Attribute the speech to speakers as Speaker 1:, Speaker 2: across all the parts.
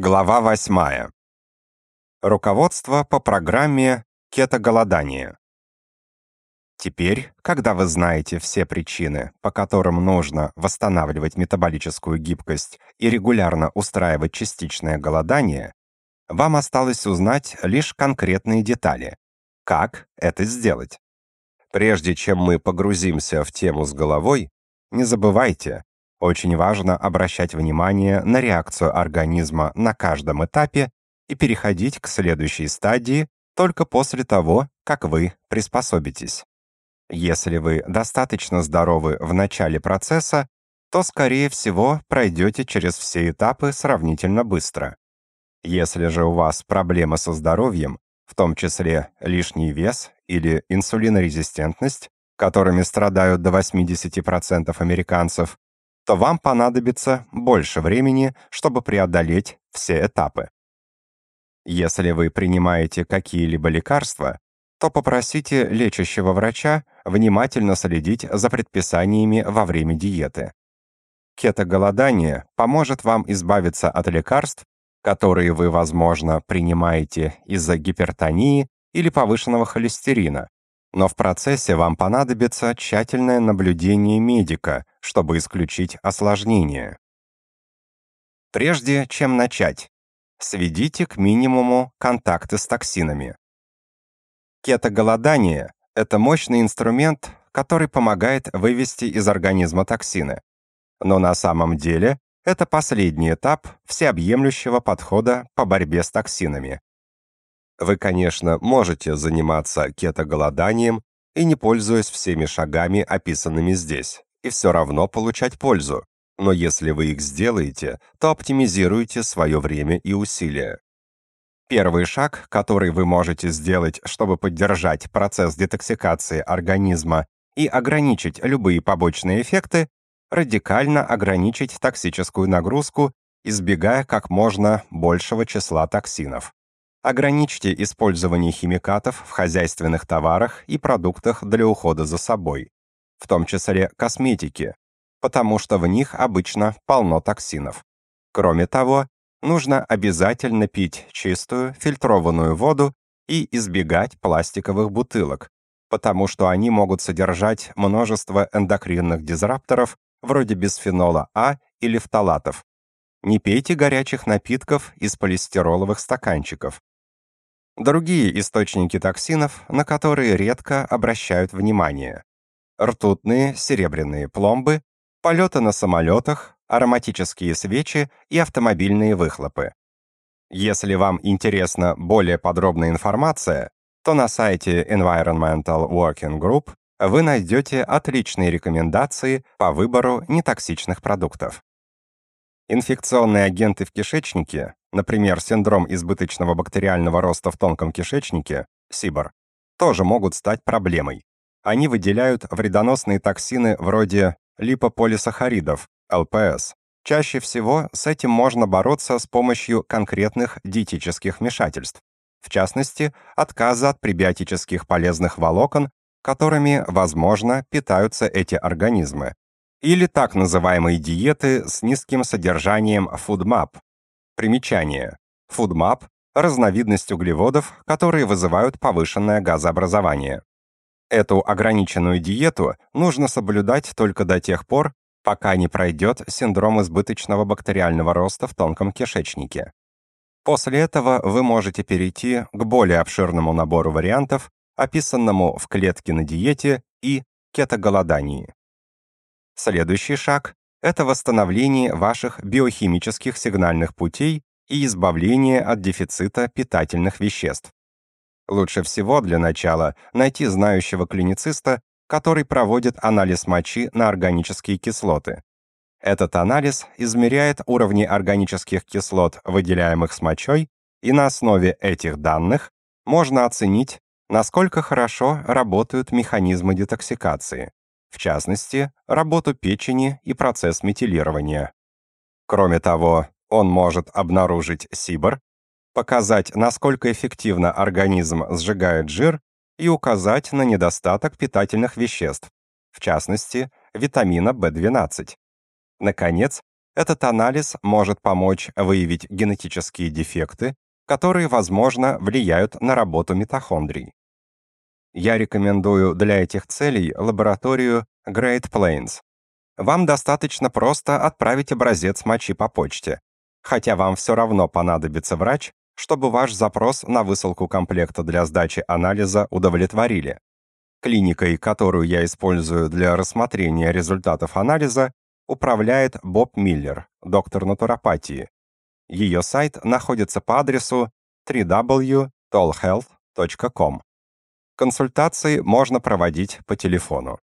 Speaker 1: Глава 8. Руководство по программе «Кетоголодание». Теперь, когда вы знаете все причины, по которым нужно восстанавливать метаболическую гибкость и регулярно устраивать частичное голодание, вам осталось узнать лишь конкретные детали. Как это сделать? Прежде чем мы погрузимся в тему с головой, не забывайте, очень важно обращать внимание на реакцию организма на каждом этапе и переходить к следующей стадии только после того, как вы приспособитесь. Если вы достаточно здоровы в начале процесса, то, скорее всего, пройдете через все этапы сравнительно быстро. Если же у вас проблемы со здоровьем, в том числе лишний вес или инсулинорезистентность, которыми страдают до 80% американцев, то вам понадобится больше времени, чтобы преодолеть все этапы. Если вы принимаете какие-либо лекарства, то попросите лечащего врача внимательно следить за предписаниями во время диеты. Кетоголодание поможет вам избавиться от лекарств, которые вы, возможно, принимаете из-за гипертонии или повышенного холестерина, но в процессе вам понадобится тщательное наблюдение медика, чтобы исключить осложнения. Прежде чем начать, сведите к минимуму контакты с токсинами. Кетоголодание – это мощный инструмент, который помогает вывести из организма токсины. Но на самом деле это последний этап всеобъемлющего подхода по борьбе с токсинами. Вы, конечно, можете заниматься кетоголоданием и не пользуясь всеми шагами, описанными здесь и все равно получать пользу. Но если вы их сделаете, то оптимизируйте свое время и усилия. Первый шаг, который вы можете сделать, чтобы поддержать процесс детоксикации организма и ограничить любые побочные эффекты, радикально ограничить токсическую нагрузку, избегая как можно большего числа токсинов. Ограничьте использование химикатов в хозяйственных товарах и продуктах для ухода за собой в том числе косметики, потому что в них обычно полно токсинов. Кроме того, нужно обязательно пить чистую, фильтрованную воду и избегать пластиковых бутылок, потому что они могут содержать множество эндокринных дизрапторов, вроде бисфенола А или фталатов. Не пейте горячих напитков из полистироловых стаканчиков. Другие источники токсинов, на которые редко обращают внимание ртутные, серебряные пломбы, полеты на самолетах, ароматические свечи и автомобильные выхлопы. Если вам интересна более подробная информация, то на сайте Environmental Working Group вы найдете отличные рекомендации по выбору нетоксичных продуктов. Инфекционные агенты в кишечнике, например, синдром избыточного бактериального роста в тонком кишечнике, СИБР, тоже могут стать проблемой. Они выделяют вредоносные токсины вроде липополисахаридов, ЛПС. Чаще всего с этим можно бороться с помощью конкретных диетических вмешательств, в частности, отказа от пребиотических полезных волокон, которыми, возможно, питаются эти организмы, или так называемые диеты с низким содержанием FoodMap. Примечание. FoodMap – разновидность углеводов, которые вызывают повышенное газообразование. Эту ограниченную диету нужно соблюдать только до тех пор, пока не пройдет синдром избыточного бактериального роста в тонком кишечнике. После этого вы можете перейти к более обширному набору вариантов, описанному в клетке на диете и кетоголодании. Следующий шаг – это восстановление ваших биохимических сигнальных путей и избавление от дефицита питательных веществ. Лучше всего для начала найти знающего клинициста, который проводит анализ мочи на органические кислоты. Этот анализ измеряет уровни органических кислот, выделяемых с мочой, и на основе этих данных можно оценить, насколько хорошо работают механизмы детоксикации, в частности, работу печени и процесс метилирования. Кроме того, он может обнаружить СИБР, показать, насколько эффективно организм сжигает жир и указать на недостаток питательных веществ, в частности, витамина B12. Наконец, этот анализ может помочь выявить генетические дефекты, которые, возможно, влияют на работу митохондрий. Я рекомендую для этих целей лабораторию Great Plains. Вам достаточно просто отправить образец мочи по почте, хотя вам все равно понадобится врач, чтобы ваш запрос на высылку комплекта для сдачи анализа удовлетворили. Клиникой, которую я использую для рассмотрения результатов анализа, управляет Боб Миллер, доктор натуропатии. Ее сайт находится по адресу www.tollhealth.com. Консультации можно проводить по телефону.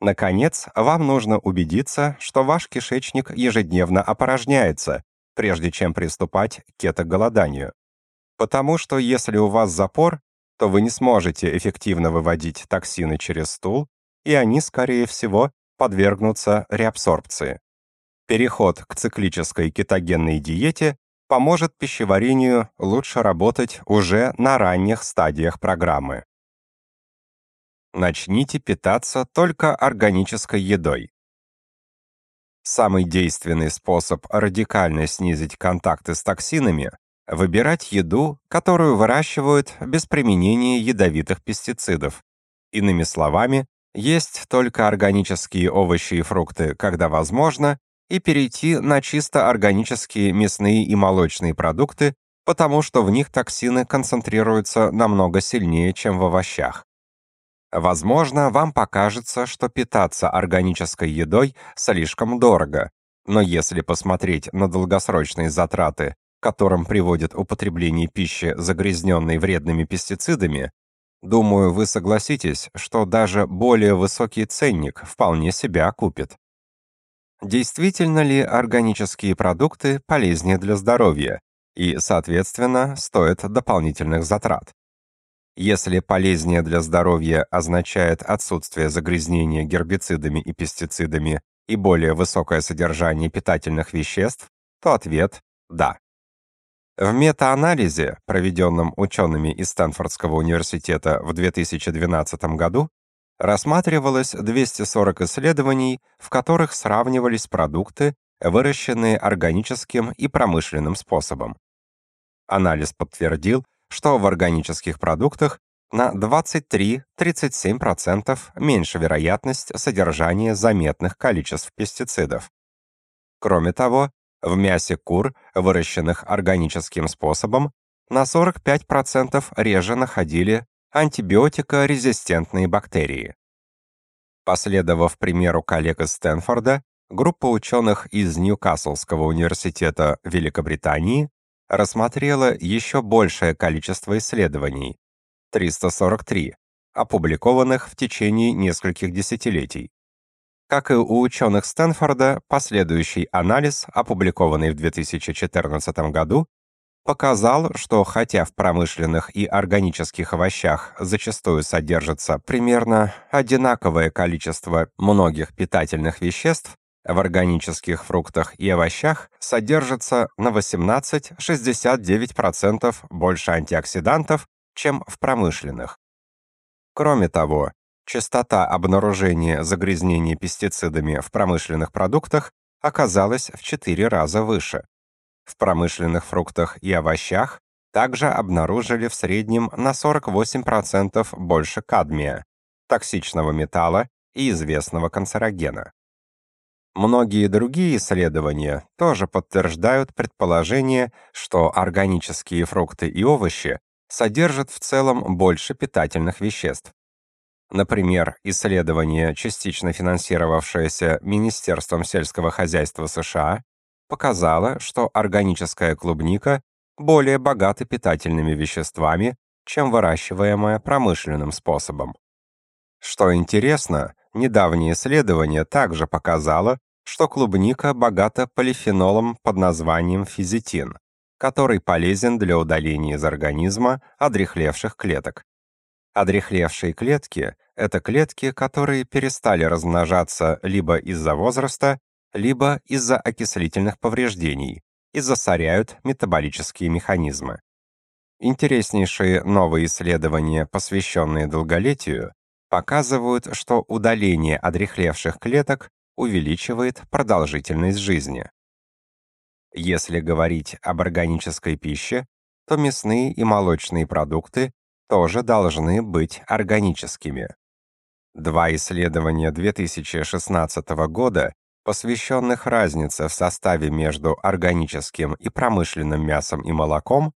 Speaker 1: Наконец, вам нужно убедиться, что ваш кишечник ежедневно опорожняется, прежде чем приступать к кетоголоданию. Потому что если у вас запор, то вы не сможете эффективно выводить токсины через стул, и они, скорее всего, подвергнутся реабсорбции. Переход к циклической кетогенной диете поможет пищеварению лучше работать уже на ранних стадиях программы. Начните питаться только органической едой. Самый действенный способ радикально снизить контакты с токсинами – выбирать еду, которую выращивают без применения ядовитых пестицидов. Иными словами, есть только органические овощи и фрукты, когда возможно, и перейти на чисто органические мясные и молочные продукты, потому что в них токсины концентрируются намного сильнее, чем в овощах. Возможно, вам покажется, что питаться органической едой слишком дорого, но если посмотреть на долгосрочные затраты, которым приводит употребление пищи, загрязненной вредными пестицидами, думаю, вы согласитесь, что даже более высокий ценник вполне себя окупит. Действительно ли органические продукты полезнее для здоровья и, соответственно, стоят дополнительных затрат? если полезнее для здоровья означает отсутствие загрязнения гербицидами и пестицидами и более высокое содержание питательных веществ, то ответ – да. В метаанализе, проведенном учеными из Стэнфордского университета в 2012 году, рассматривалось 240 исследований, в которых сравнивались продукты, выращенные органическим и промышленным способом. Анализ подтвердил, что в органических продуктах на 23-37% меньше вероятность содержания заметных количеств пестицидов. Кроме того, в мясе кур, выращенных органическим способом, на 45% реже находили антибиотикорезистентные бактерии. Последовав примеру коллег из Стэнфорда, группа ученых из Ньюкаслского университета Великобритании рассмотрела еще большее количество исследований – 343, опубликованных в течение нескольких десятилетий. Как и у ученых Стэнфорда, последующий анализ, опубликованный в 2014 году, показал, что хотя в промышленных и органических овощах зачастую содержится примерно одинаковое количество многих питательных веществ, в органических фруктах и овощах содержится на 18-69% больше антиоксидантов, чем в промышленных. Кроме того, частота обнаружения загрязнений пестицидами в промышленных продуктах оказалась в 4 раза выше. В промышленных фруктах и овощах также обнаружили в среднем на 48% больше кадмия, токсичного металла и известного канцерогена. Многие другие исследования тоже подтверждают предположение, что органические фрукты и овощи содержат в целом больше питательных веществ. Например, исследование, частично финансировавшееся Министерством сельского хозяйства США, показало, что органическая клубника более богата питательными веществами, чем выращиваемая промышленным способом. Что интересно, недавнее исследование также показало, что клубника богата полифенолом под названием физитин, который полезен для удаления из организма одрехлевших клеток. Одрехлевшие клетки – это клетки, которые перестали размножаться либо из-за возраста, либо из-за окислительных повреждений и засоряют метаболические механизмы. Интереснейшие новые исследования, посвященные долголетию, показывают, что удаление одрехлевших клеток увеличивает продолжительность жизни. Если говорить об органической пище, то мясные и молочные продукты тоже должны быть органическими. Два исследования 2016 года, посвященных разнице в составе между органическим и промышленным мясом и молоком,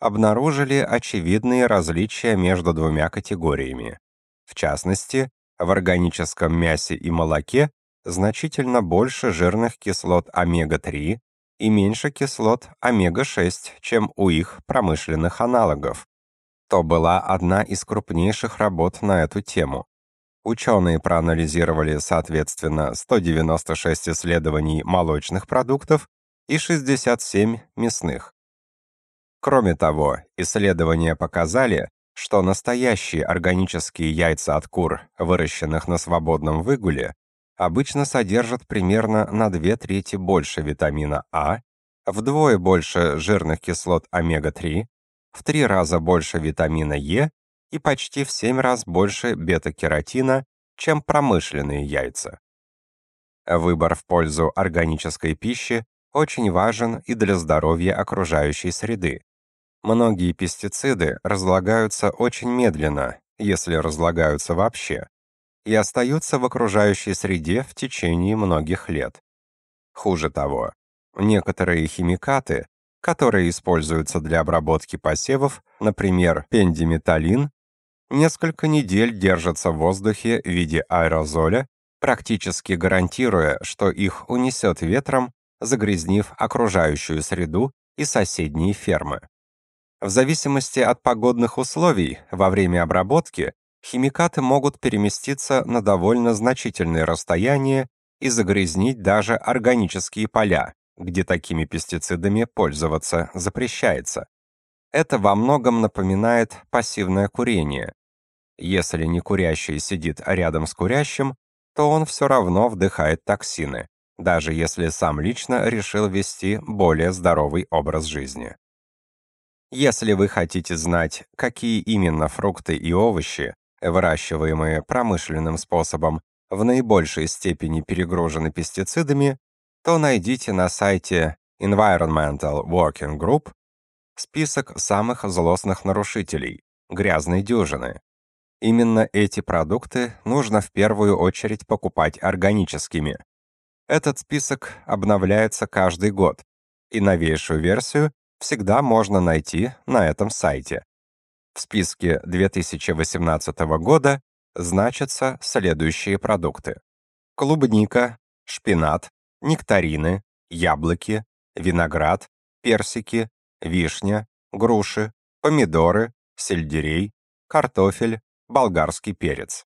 Speaker 1: обнаружили очевидные различия между двумя категориями. В частности, в органическом мясе и молоке значительно больше жирных кислот омега-3 и меньше кислот омега-6, чем у их промышленных аналогов. То была одна из крупнейших работ на эту тему. Ученые проанализировали, соответственно, 196 исследований молочных продуктов и 67 мясных. Кроме того, исследования показали, что настоящие органические яйца от кур, выращенных на свободном выгуле, обычно содержат примерно на две трети больше витамина А, вдвое больше жирных кислот омега-3, в три раза больше витамина Е и почти в семь раз больше бета-кератина, чем промышленные яйца. Выбор в пользу органической пищи очень важен и для здоровья окружающей среды. Многие пестициды разлагаются очень медленно, если разлагаются вообще и остаются в окружающей среде в течение многих лет. Хуже того, некоторые химикаты, которые используются для обработки посевов, например, пендиметалин, несколько недель держатся в воздухе в виде аэрозоля, практически гарантируя, что их унесет ветром, загрязнив окружающую среду и соседние фермы. В зависимости от погодных условий во время обработки химикаты могут переместиться на довольно значительные расстояния и загрязнить даже органические поля, где такими пестицидами пользоваться запрещается. Это во многом напоминает пассивное курение. Если не курящий сидит рядом с курящим, то он все равно вдыхает токсины, даже если сам лично решил вести более здоровый образ жизни. Если вы хотите знать, какие именно фрукты и овощи выращиваемые промышленным способом, в наибольшей степени перегружены пестицидами, то найдите на сайте Environmental Working Group список самых злостных нарушителей – грязной дюжины. Именно эти продукты нужно в первую очередь покупать органическими. Этот список обновляется каждый год, и новейшую версию всегда можно найти на этом сайте. В списке 2018 года значатся следующие продукты. Клубника, шпинат, нектарины, яблоки, виноград, персики, вишня, груши, помидоры, сельдерей, картофель, болгарский перец.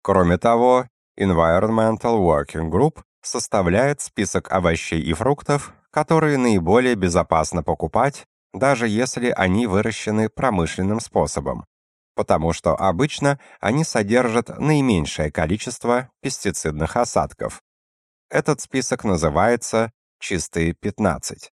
Speaker 1: Кроме того, Environmental Working Group составляет список овощей и фруктов, которые наиболее безопасно покупать даже если они выращены промышленным способом, потому что обычно они содержат наименьшее количество пестицидных осадков. Этот список называется «Чистые 15».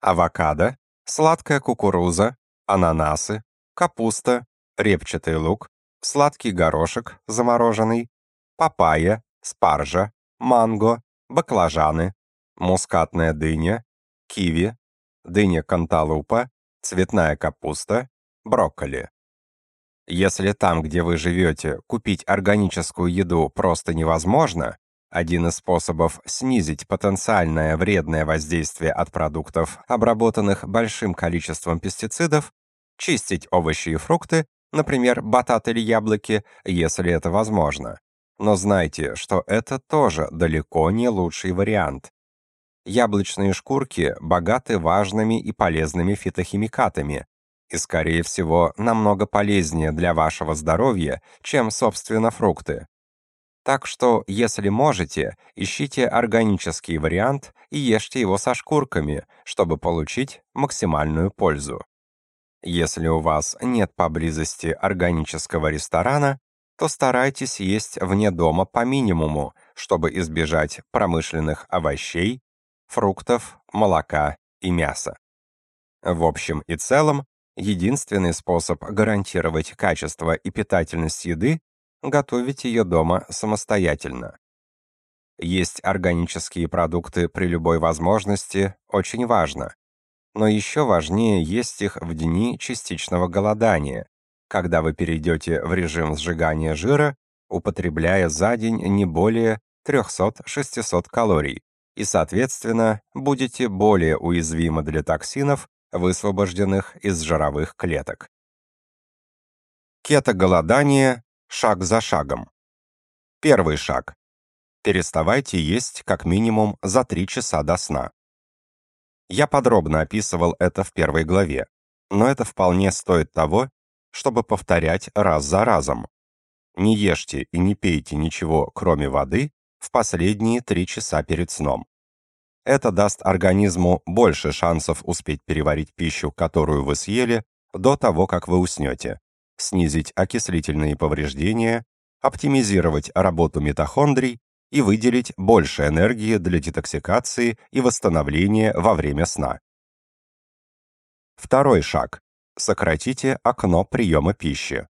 Speaker 1: Авокадо, сладкая кукуруза, ананасы, капуста, репчатый лук, сладкий горошек замороженный, папайя, спаржа, манго, баклажаны, мускатная дыня, киви, дыня канталупа, цветная капуста, брокколи. Если там, где вы живете, купить органическую еду просто невозможно, один из способов снизить потенциальное вредное воздействие от продуктов, обработанных большим количеством пестицидов, чистить овощи и фрукты, например, батат или яблоки, если это возможно. Но знайте, что это тоже далеко не лучший вариант яблочные шкурки богаты важными и полезными фитохимикатами и, скорее всего, намного полезнее для вашего здоровья, чем, собственно, фрукты. Так что, если можете, ищите органический вариант и ешьте его со шкурками, чтобы получить максимальную пользу. Если у вас нет поблизости органического ресторана, то старайтесь есть вне дома по минимуму, чтобы избежать промышленных овощей, фруктов, молока и мяса. В общем и целом, единственный способ гарантировать качество и питательность еды – готовить ее дома самостоятельно. Есть органические продукты при любой возможности очень важно, но еще важнее есть их в дни частичного голодания, когда вы перейдете в режим сжигания жира, употребляя за день не более 300-600 калорий, и, соответственно, будете более уязвимы для токсинов, высвобожденных из жировых клеток. Кетоголодание шаг за шагом. Первый шаг. Переставайте есть как минимум за 3 часа до сна. Я подробно описывал это в первой главе, но это вполне стоит того, чтобы повторять раз за разом. Не ешьте и не пейте ничего, кроме воды, в последние три часа перед сном. Это даст организму больше шансов успеть переварить пищу, которую вы съели, до того, как вы уснете, снизить окислительные повреждения, оптимизировать работу митохондрий и выделить больше энергии для детоксикации и восстановления во время сна. Второй шаг. Сократите окно приема пищи.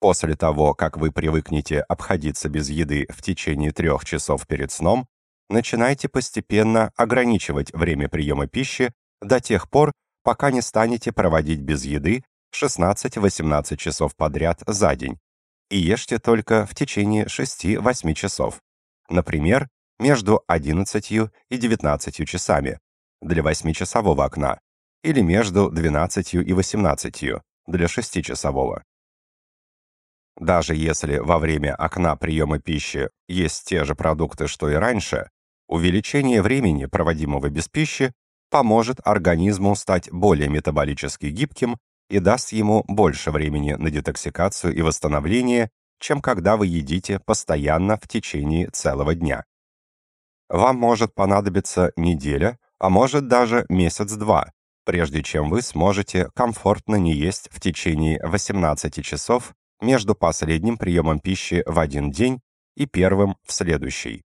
Speaker 1: После того, как вы привыкнете обходиться без еды в течение трех часов перед сном, начинайте постепенно ограничивать время приема пищи до тех пор, пока не станете проводить без еды 16-18 часов подряд за день и ешьте только в течение 6-8 часов, например, между 11 и 19 часами для 8-часового окна или между 12 и 18 для 6-часового. Даже если во время окна приема пищи есть те же продукты, что и раньше, увеличение времени, проводимого без пищи, поможет организму стать более метаболически гибким и даст ему больше времени на детоксикацию и восстановление, чем когда вы едите постоянно в течение целого дня. Вам может понадобиться неделя, а может даже месяц-два, прежде чем вы сможете комфортно не есть в течение 18 часов между последним приемом пищи в один день и первым в следующий.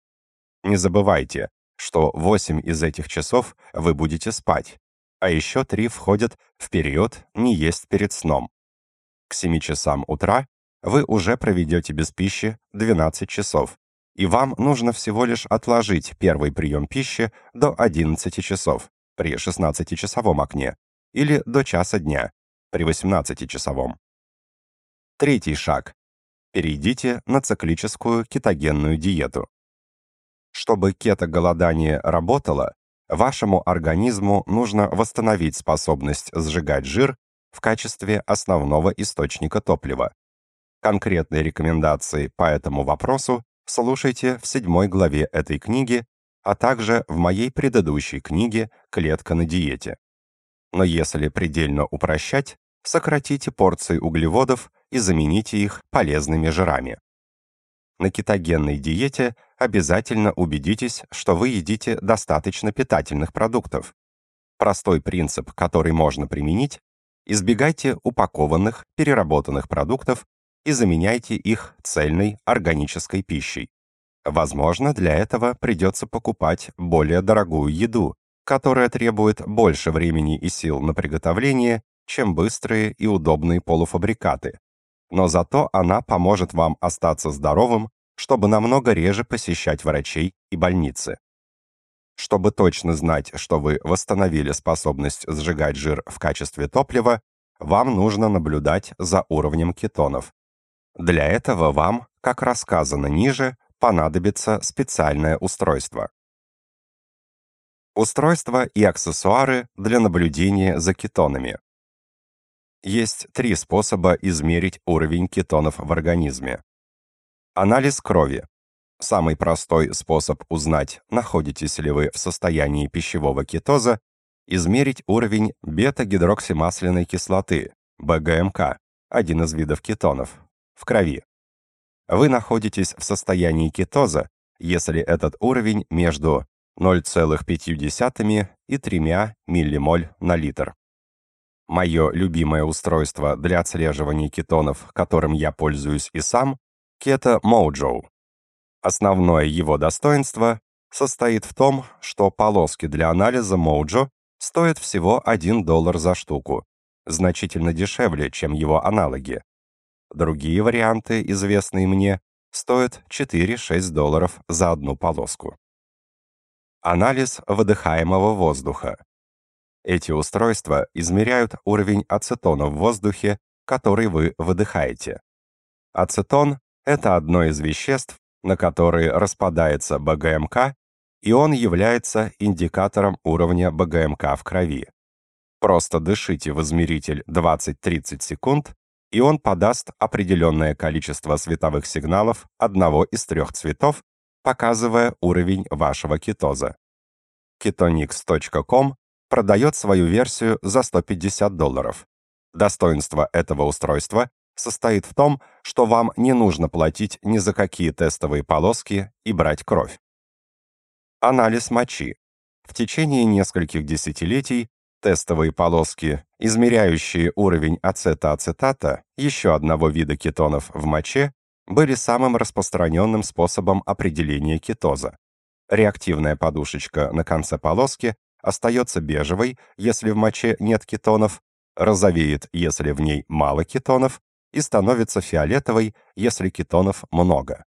Speaker 1: Не забывайте, что 8 из этих часов вы будете спать, а еще 3 входят в период «не есть перед сном». К 7 часам утра вы уже проведете без пищи 12 часов, и вам нужно всего лишь отложить первый прием пищи до 11 часов при 16-часовом окне или до часа дня при 18-часовом. Третий шаг. Перейдите на циклическую кетогенную диету. Чтобы кетоголодание работало, вашему организму нужно восстановить способность сжигать жир в качестве основного источника топлива. Конкретные рекомендации по этому вопросу слушайте в седьмой главе этой книги, а также в моей предыдущей книге «Клетка на диете». Но если предельно упрощать, сократите порции углеводов и замените их полезными жирами. На кетогенной диете обязательно убедитесь, что вы едите достаточно питательных продуктов. Простой принцип, который можно применить, избегайте упакованных, переработанных продуктов и заменяйте их цельной органической пищей. Возможно, для этого придется покупать более дорогую еду, которая требует больше времени и сил на приготовление, чем быстрые и удобные полуфабрикаты, но зато она поможет вам остаться здоровым, чтобы намного реже посещать врачей и больницы. Чтобы точно знать, что вы восстановили способность сжигать жир в качестве топлива, вам нужно наблюдать за уровнем кетонов. Для этого вам, как рассказано ниже, понадобится специальное устройство. Устройства и аксессуары для наблюдения за кетонами. Есть три способа измерить уровень кетонов в организме. Анализ крови. Самый простой способ узнать, находитесь ли вы в состоянии пищевого кетоза, измерить уровень бета-гидроксимасляной кислоты, БГМК, один из видов кетонов, в крови. Вы находитесь в состоянии кетоза, если этот уровень между 0,5 и 3 ммоль на литр мое любимое устройство для отслеживания кетонов, которым я пользуюсь и сам, Keto Mojo. Основное его достоинство состоит в том, что полоски для анализа Mojo стоят всего 1 доллар за штуку, значительно дешевле, чем его аналоги. Другие варианты, известные мне, стоят 4-6 долларов за одну полоску. Анализ выдыхаемого воздуха. Эти устройства измеряют уровень ацетона в воздухе, который вы выдыхаете. Ацетон — это одно из веществ, на которые распадается БГМК, и он является индикатором уровня БГМК в крови. Просто дышите в измеритель 20-30 секунд, и он подаст определенное количество световых сигналов одного из трех цветов, показывая уровень вашего кетоза. ketonix.com продает свою версию за 150 долларов. Достоинство этого устройства состоит в том, что вам не нужно платить ни за какие тестовые полоски и брать кровь. Анализ мочи. В течение нескольких десятилетий тестовые полоски, измеряющие уровень ацетоацетата, еще одного вида кетонов в моче, были самым распространенным способом определения кетоза. Реактивная подушечка на конце полоски остается бежевой, если в моче нет кетонов, розовеет, если в ней мало кетонов, и становится фиолетовой, если кетонов много.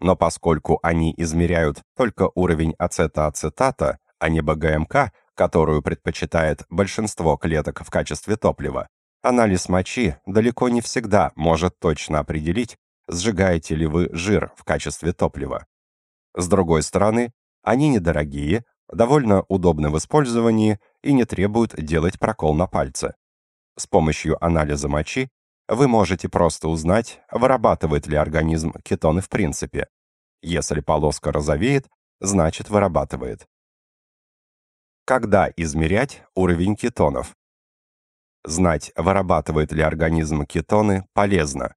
Speaker 1: Но поскольку они измеряют только уровень ацетоацетата, а не БГМК, которую предпочитает большинство клеток в качестве топлива, анализ мочи далеко не всегда может точно определить, сжигаете ли вы жир в качестве топлива. С другой стороны, они недорогие, довольно удобны в использовании и не требуют делать прокол на пальце. С помощью анализа мочи вы можете просто узнать, вырабатывает ли организм кетоны в принципе. Если полоска розовеет, значит вырабатывает. Когда измерять уровень кетонов? Знать, вырабатывает ли организм кетоны, полезно,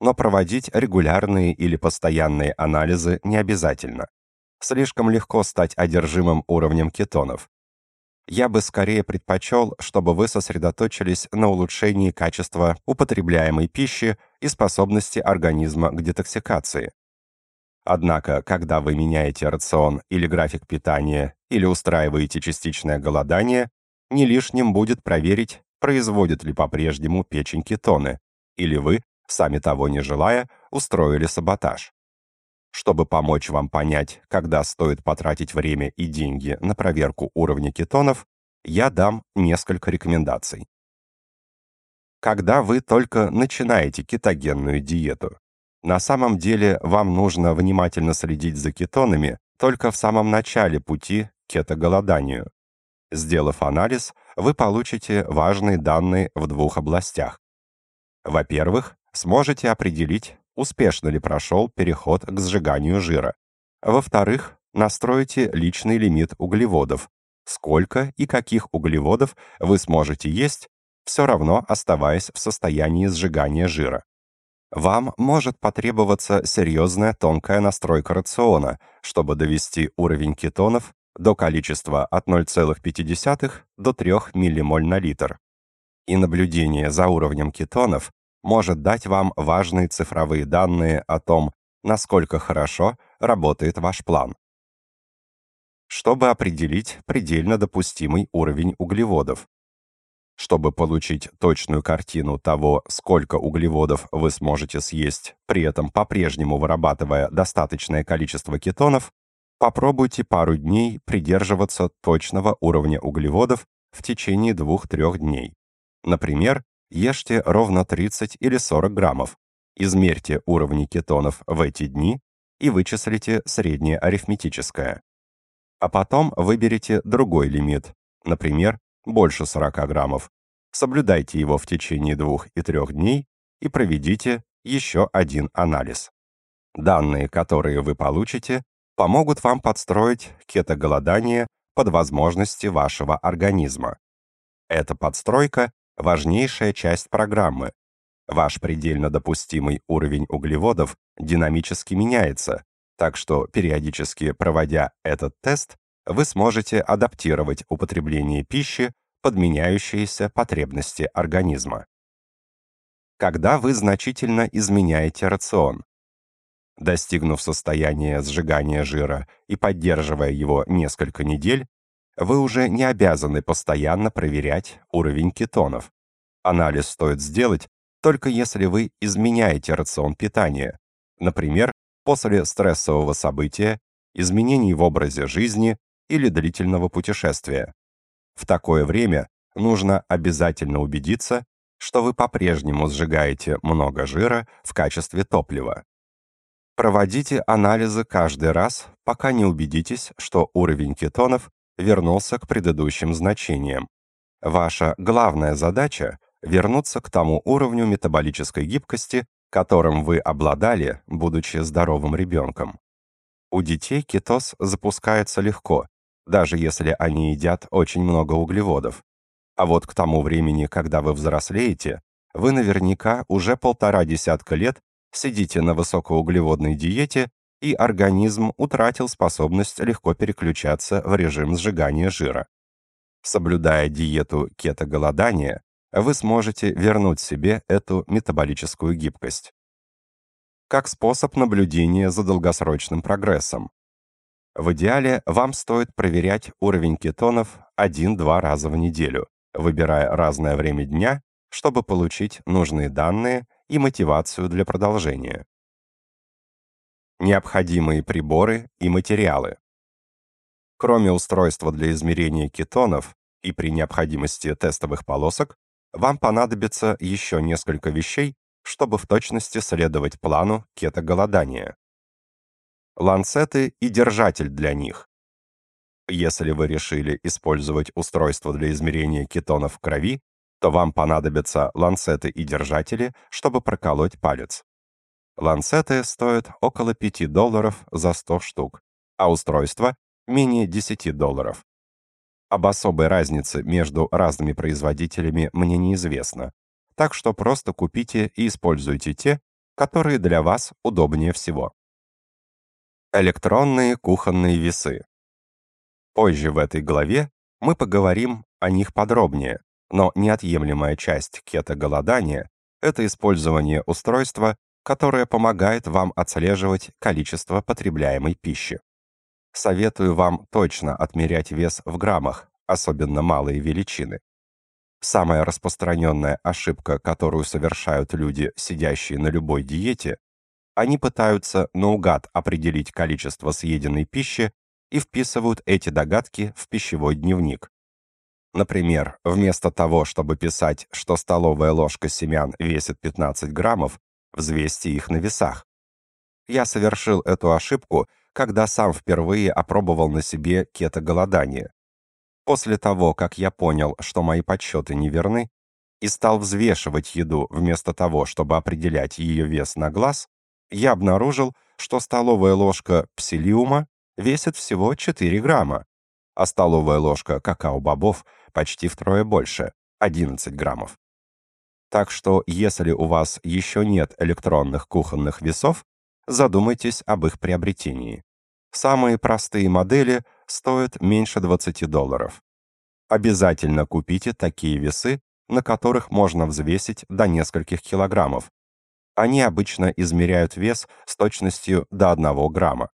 Speaker 1: но проводить регулярные или постоянные анализы не обязательно слишком легко стать одержимым уровнем кетонов. Я бы скорее предпочел, чтобы вы сосредоточились на улучшении качества употребляемой пищи и способности организма к детоксикации. Однако, когда вы меняете рацион или график питания или устраиваете частичное голодание, не лишним будет проверить, производит ли по-прежнему печень кетоны, или вы, сами того не желая, устроили саботаж чтобы помочь вам понять, когда стоит потратить время и деньги на проверку уровня кетонов, я дам несколько рекомендаций. Когда вы только начинаете кетогенную диету, на самом деле вам нужно внимательно следить за кетонами только в самом начале пути к кетоголоданию. Сделав анализ, вы получите важные данные в двух областях. Во-первых, сможете определить, успешно ли прошел переход к сжиганию жира. Во-вторых, настройте личный лимит углеводов. Сколько и каких углеводов вы сможете есть, все равно оставаясь в состоянии сжигания жира. Вам может потребоваться серьезная тонкая настройка рациона, чтобы довести уровень кетонов до количества от 0,5 до 3 ммоль на литр. И наблюдение за уровнем кетонов может дать вам важные цифровые данные о том, насколько хорошо работает ваш план. Чтобы определить предельно допустимый уровень углеводов. Чтобы получить точную картину того, сколько углеводов вы сможете съесть, при этом по-прежнему вырабатывая достаточное количество кетонов, попробуйте пару дней придерживаться точного уровня углеводов в течение 2-3 дней. Например, Ешьте ровно 30 или 40 граммов, измерьте уровни кетонов в эти дни и вычислите среднее арифметическое. А потом выберите другой лимит, например, больше 40 граммов. Соблюдайте его в течение двух и трех дней и проведите еще один анализ. Данные, которые вы получите, помогут вам подстроить кетоголодание под возможности вашего организма. Эта подстройка важнейшая часть программы. Ваш предельно допустимый уровень углеводов динамически меняется, так что периодически проводя этот тест, вы сможете адаптировать употребление пищи под меняющиеся потребности организма. Когда вы значительно изменяете рацион, достигнув состояния сжигания жира и поддерживая его несколько недель, вы уже не обязаны постоянно проверять уровень кетонов. Анализ стоит сделать только если вы изменяете рацион питания. Например, после стрессового события, изменений в образе жизни или длительного путешествия. В такое время нужно обязательно убедиться, что вы по-прежнему сжигаете много жира в качестве топлива. Проводите анализы каждый раз, пока не убедитесь, что уровень кетонов вернулся к предыдущим значениям. Ваша главная задача — вернуться к тому уровню метаболической гибкости, которым вы обладали, будучи здоровым ребенком. У детей кетоз запускается легко, даже если они едят очень много углеводов. А вот к тому времени, когда вы взрослеете, вы наверняка уже полтора десятка лет сидите на высокоуглеводной диете и организм утратил способность легко переключаться в режим сжигания жира. Соблюдая диету кетоголодания, вы сможете вернуть себе эту метаболическую гибкость. Как способ наблюдения за долгосрочным прогрессом. В идеале вам стоит проверять уровень кетонов 1-2 раза в неделю, выбирая разное время дня, чтобы получить нужные данные и мотивацию для продолжения необходимые приборы и материалы. Кроме устройства для измерения кетонов и при необходимости тестовых полосок, вам понадобится еще несколько вещей, чтобы в точности следовать плану кетоголодания. Ланцеты и держатель для них. Если вы решили использовать устройство для измерения кетонов в крови, то вам понадобятся ланцеты и держатели, чтобы проколоть палец. Ланцеты стоят около 5 долларов за 100 штук, а устройство — менее 10 долларов. Об особой разнице между разными производителями мне неизвестно, так что просто купите и используйте те, которые для вас удобнее всего. Электронные кухонные весы. Позже в этой главе мы поговорим о них подробнее, но неотъемлемая часть кето-голодания — это использование устройства которая помогает вам отслеживать количество потребляемой пищи. Советую вам точно отмерять вес в граммах, особенно малые величины. Самая распространенная ошибка, которую совершают люди, сидящие на любой диете, они пытаются наугад определить количество съеденной пищи и вписывают эти догадки в пищевой дневник. Например, вместо того, чтобы писать, что столовая ложка семян весит 15 граммов, взвести их на весах. Я совершил эту ошибку, когда сам впервые опробовал на себе кето-голодание. После того, как я понял, что мои подсчеты неверны, и стал взвешивать еду вместо того, чтобы определять ее вес на глаз, я обнаружил, что столовая ложка псилиума весит всего 4 грамма, а столовая ложка какао-бобов почти втрое больше — 11 граммов. Так что, если у вас еще нет электронных кухонных весов, задумайтесь об их приобретении. Самые простые модели стоят меньше 20 долларов. Обязательно купите такие весы, на которых можно взвесить до нескольких килограммов. Они обычно измеряют вес с точностью до 1 грамма.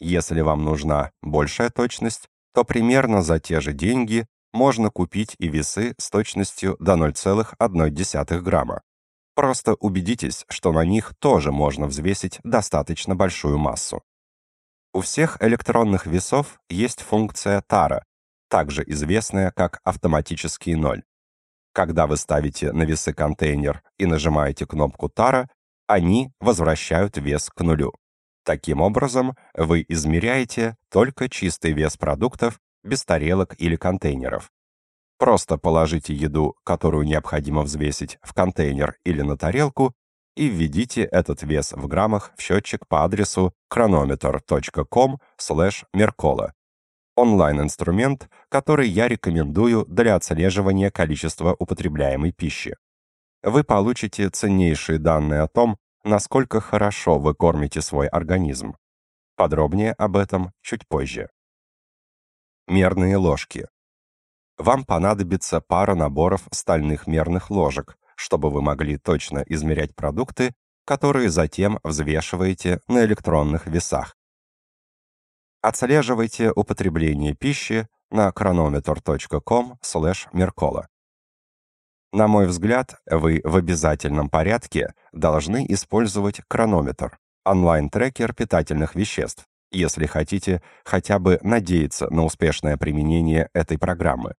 Speaker 1: Если вам нужна большая точность, то примерно за те же деньги можно купить и весы с точностью до 0,1 грамма. Просто убедитесь, что на них тоже можно взвесить достаточно большую массу. У всех электронных весов есть функция тара, также известная как автоматический ноль. Когда вы ставите на весы контейнер и нажимаете кнопку тара, они возвращают вес к нулю. Таким образом, вы измеряете только чистый вес продуктов без тарелок или контейнеров. Просто положите еду, которую необходимо взвесить, в контейнер или на тарелку и введите этот вес в граммах в счетчик по адресу chronometer.com mercola. Онлайн-инструмент, который я рекомендую для отслеживания количества употребляемой пищи. Вы получите ценнейшие данные о том, насколько хорошо вы кормите свой организм. Подробнее об этом чуть позже мерные ложки. Вам понадобится пара наборов стальных мерных ложек, чтобы вы могли точно измерять продукты, которые затем взвешиваете на электронных весах. Отслеживайте употребление пищи на chronometer.com/mercola. На мой взгляд, вы в обязательном порядке должны использовать хронометр, онлайн-трекер питательных веществ, если хотите, хотя бы надеяться на успешное применение этой программы.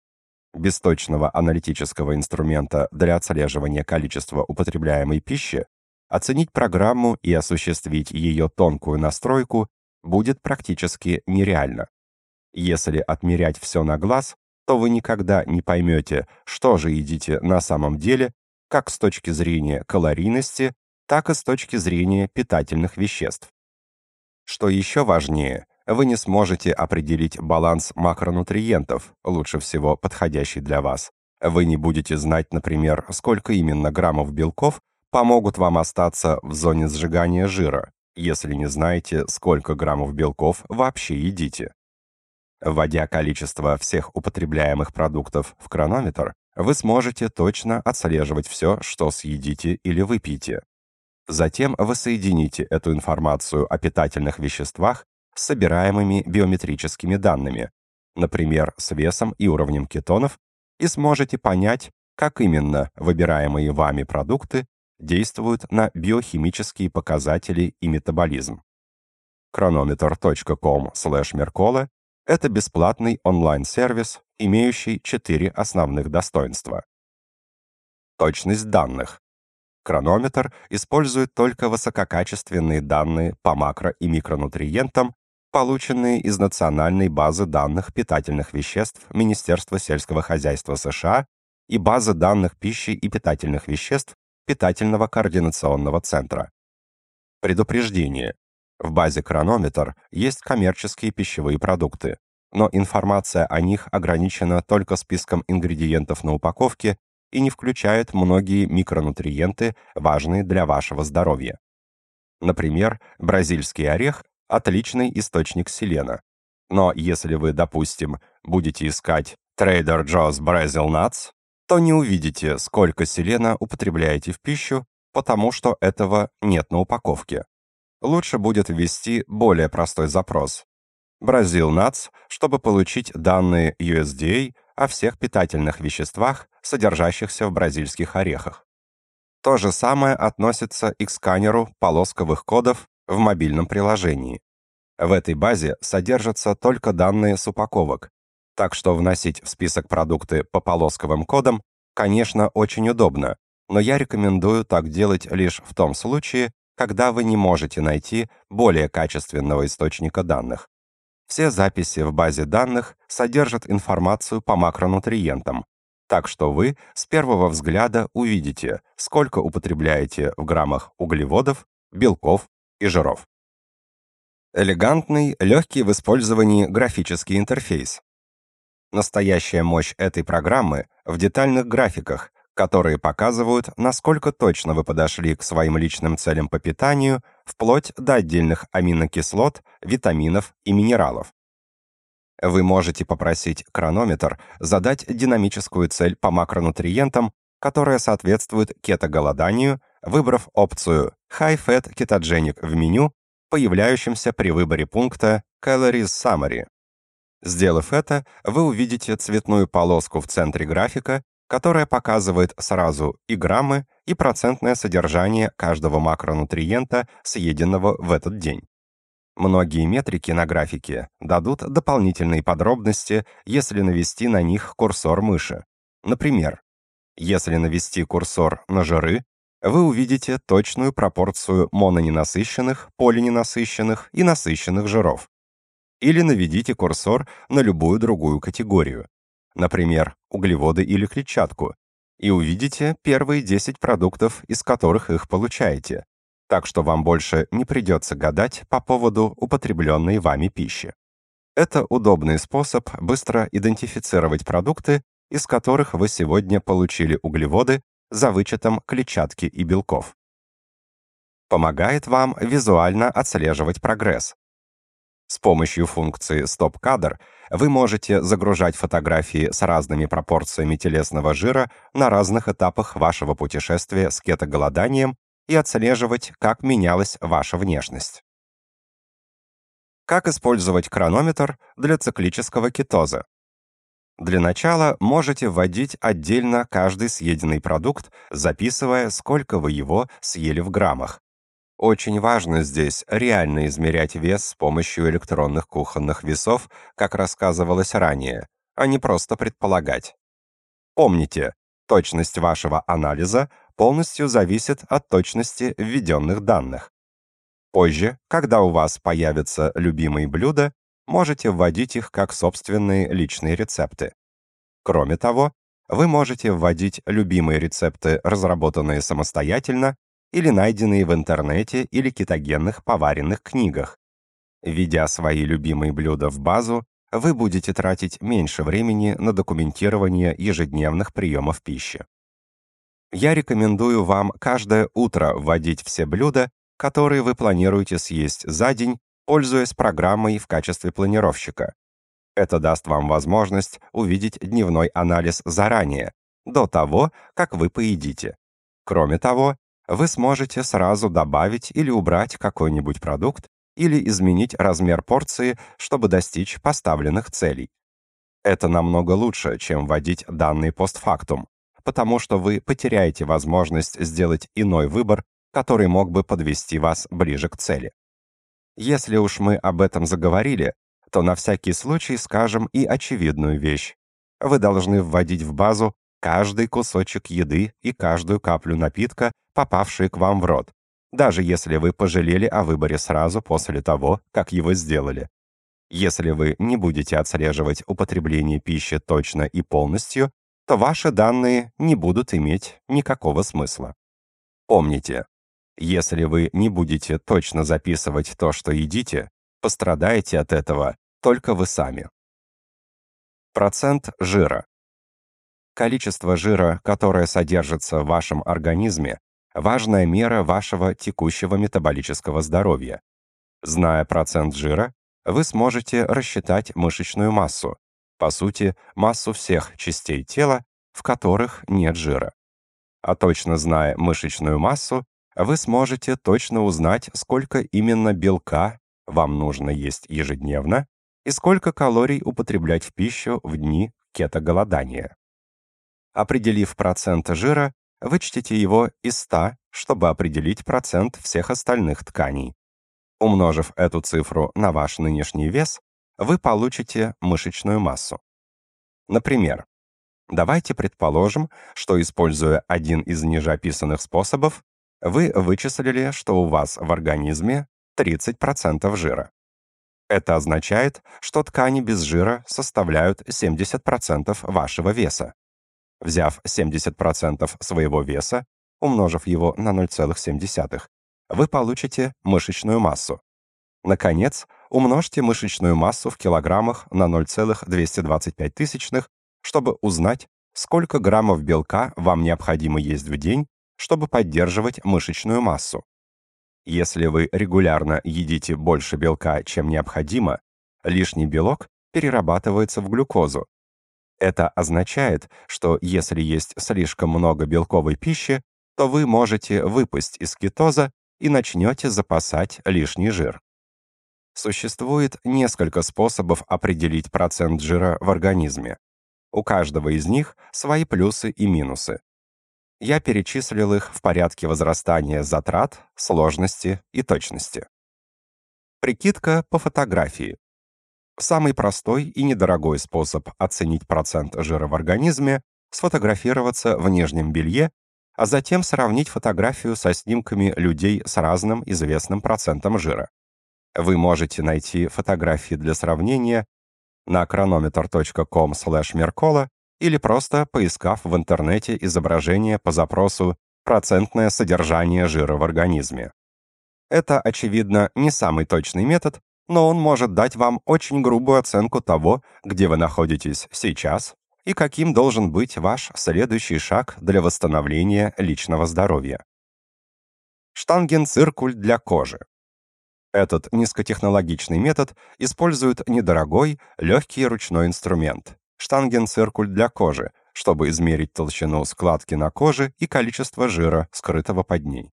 Speaker 1: Без точного аналитического инструмента для отслеживания количества употребляемой пищи оценить программу и осуществить ее тонкую настройку будет практически нереально. Если отмерять все на глаз, то вы никогда не поймете, что же едите на самом деле, как с точки зрения калорийности, так и с точки зрения питательных веществ. Что еще важнее, вы не сможете определить баланс макронутриентов, лучше всего подходящий для вас. Вы не будете знать, например, сколько именно граммов белков помогут вам остаться в зоне сжигания жира, если не знаете, сколько граммов белков вообще едите. Вводя количество всех употребляемых продуктов в кронометр, вы сможете точно отслеживать все, что съедите или выпьете. Затем вы соедините эту информацию о питательных веществах с собираемыми биометрическими данными, например, с весом и уровнем кетонов, и сможете понять, как именно выбираемые вами продукты действуют на биохимические показатели и метаболизм. chronometer.com/mercola это бесплатный онлайн-сервис, имеющий четыре основных достоинства. Точность данных Хронометр использует только высококачественные данные по макро- и микронутриентам, полученные из национальной базы данных питательных веществ Министерства сельского хозяйства США и базы данных пищи и питательных веществ Питательного координационного центра. Предупреждение. В базе Хронометр есть коммерческие пищевые продукты, но информация о них ограничена только списком ингредиентов на упаковке и не включает многие микронутриенты, важные для вашего здоровья. Например, бразильский орех – отличный источник селена. Но если вы, допустим, будете искать Trader Joe's Brazil Nuts, то не увидите, сколько селена употребляете в пищу, потому что этого нет на упаковке. Лучше будет ввести более простой запрос. Brazil Nuts, чтобы получить данные USDA о всех питательных веществах, содержащихся в бразильских орехах. То же самое относится и к сканеру полосковых кодов в мобильном приложении. В этой базе содержатся только данные с упаковок, так что вносить в список продукты по полосковым кодам, конечно, очень удобно, но я рекомендую так делать лишь в том случае, когда вы не можете найти более качественного источника данных. Все записи в базе данных содержат информацию по макронутриентам, так что вы с первого взгляда увидите, сколько употребляете в граммах углеводов, белков и жиров. Элегантный, легкий в использовании графический интерфейс. Настоящая мощь этой программы в детальных графиках, которые показывают, насколько точно вы подошли к своим личным целям по питанию, вплоть до отдельных аминокислот, витаминов и минералов. Вы можете попросить хронометр задать динамическую цель по макронутриентам, которая соответствует кетоголоданию, выбрав опцию High Fat Ketogenic в меню, появляющемся при выборе пункта Calories Summary. Сделав это, вы увидите цветную полоску в центре графика, которая показывает сразу и граммы, и процентное содержание каждого макронутриента, съеденного в этот день. Многие метрики на графике дадут дополнительные подробности, если навести на них курсор мыши. Например, если навести курсор на жиры, вы увидите точную пропорцию мононенасыщенных, полиненасыщенных и насыщенных жиров. Или наведите курсор на любую другую категорию, например, углеводы или клетчатку, и увидите первые 10 продуктов, из которых их получаете так что вам больше не придется гадать по поводу употребленной вами пищи. Это удобный способ быстро идентифицировать продукты, из которых вы сегодня получили углеводы за вычетом клетчатки и белков. Помогает вам визуально отслеживать прогресс. С помощью функции «Стоп-кадр» вы можете загружать фотографии с разными пропорциями телесного жира на разных этапах вашего путешествия с кетоголоданием и отслеживать, как менялась ваша внешность. Как использовать хронометр для циклического кетоза? Для начала можете вводить отдельно каждый съеденный продукт, записывая, сколько вы его съели в граммах. Очень важно здесь реально измерять вес с помощью электронных кухонных весов, как рассказывалось ранее, а не просто предполагать. Помните, точность вашего анализа полностью зависит от точности введенных данных. Позже, когда у вас появятся любимые блюда, можете вводить их как собственные личные рецепты. Кроме того, вы можете вводить любимые рецепты, разработанные самостоятельно или найденные в интернете или кетогенных поваренных книгах. Введя свои любимые блюда в базу, вы будете тратить меньше времени на документирование ежедневных приемов пищи. Я рекомендую вам каждое утро вводить все блюда, которые вы планируете съесть за день, пользуясь программой в качестве планировщика. Это даст вам возможность увидеть дневной анализ заранее, до того, как вы поедите. Кроме того, вы сможете сразу добавить или убрать какой-нибудь продукт, или изменить размер порции, чтобы достичь поставленных целей. Это намного лучше, чем вводить данные постфактум, потому что вы потеряете возможность сделать иной выбор, который мог бы подвести вас ближе к цели. Если уж мы об этом заговорили, то на всякий случай скажем и очевидную вещь. Вы должны вводить в базу каждый кусочек еды и каждую каплю напитка, попавшие к вам в рот, даже если вы пожалели о выборе сразу после того, как его сделали. Если вы не будете отслеживать употребление пищи точно и полностью, то ваши данные не будут иметь никакого смысла. Помните, если вы не будете точно записывать то, что едите, пострадаете от этого только вы сами. Процент жира. Количество жира, которое содержится в вашем организме, важная мера вашего текущего метаболического здоровья. Зная процент жира, вы сможете рассчитать мышечную массу, по сути, массу всех частей тела, в которых нет жира. А точно зная мышечную массу, вы сможете точно узнать, сколько именно белка вам нужно есть ежедневно и сколько калорий употреблять в пищу в дни кетоголодания. Определив процент жира, вычтите его из 100, чтобы определить процент всех остальных тканей. Умножив эту цифру на ваш нынешний вес, вы получите мышечную массу. Например, давайте предположим, что, используя один из ниже описанных способов, вы вычислили, что у вас в организме 30% жира. Это означает, что ткани без жира составляют 70% вашего веса взяв 70% своего веса, умножив его на 0,7, вы получите мышечную массу. Наконец, умножьте мышечную массу в килограммах на 0,225, чтобы узнать, сколько граммов белка вам необходимо есть в день, чтобы поддерживать мышечную массу. Если вы регулярно едите больше белка, чем необходимо, лишний белок перерабатывается в глюкозу, это означает, что если есть слишком много белковой пищи, то вы можете выпасть из кетоза и начнете запасать лишний жир. Существует несколько способов определить процент жира в организме. У каждого из них свои плюсы и минусы. Я перечислил их в порядке возрастания затрат, сложности и точности. Прикидка по фотографии. Самый простой и недорогой способ оценить процент жира в организме – сфотографироваться в нижнем белье, а затем сравнить фотографию со снимками людей с разным известным процентом жира. Вы можете найти фотографии для сравнения на chronometer.com mercola или просто поискав в интернете изображение по запросу «процентное содержание жира в организме». Это, очевидно, не самый точный метод, но он может дать вам очень грубую оценку того, где вы находитесь сейчас и каким должен быть ваш следующий шаг для восстановления личного здоровья. Штангенциркуль для кожи. Этот низкотехнологичный метод использует недорогой, легкий ручной инструмент – штангенциркуль для кожи, чтобы измерить толщину складки на коже и количество жира, скрытого под ней.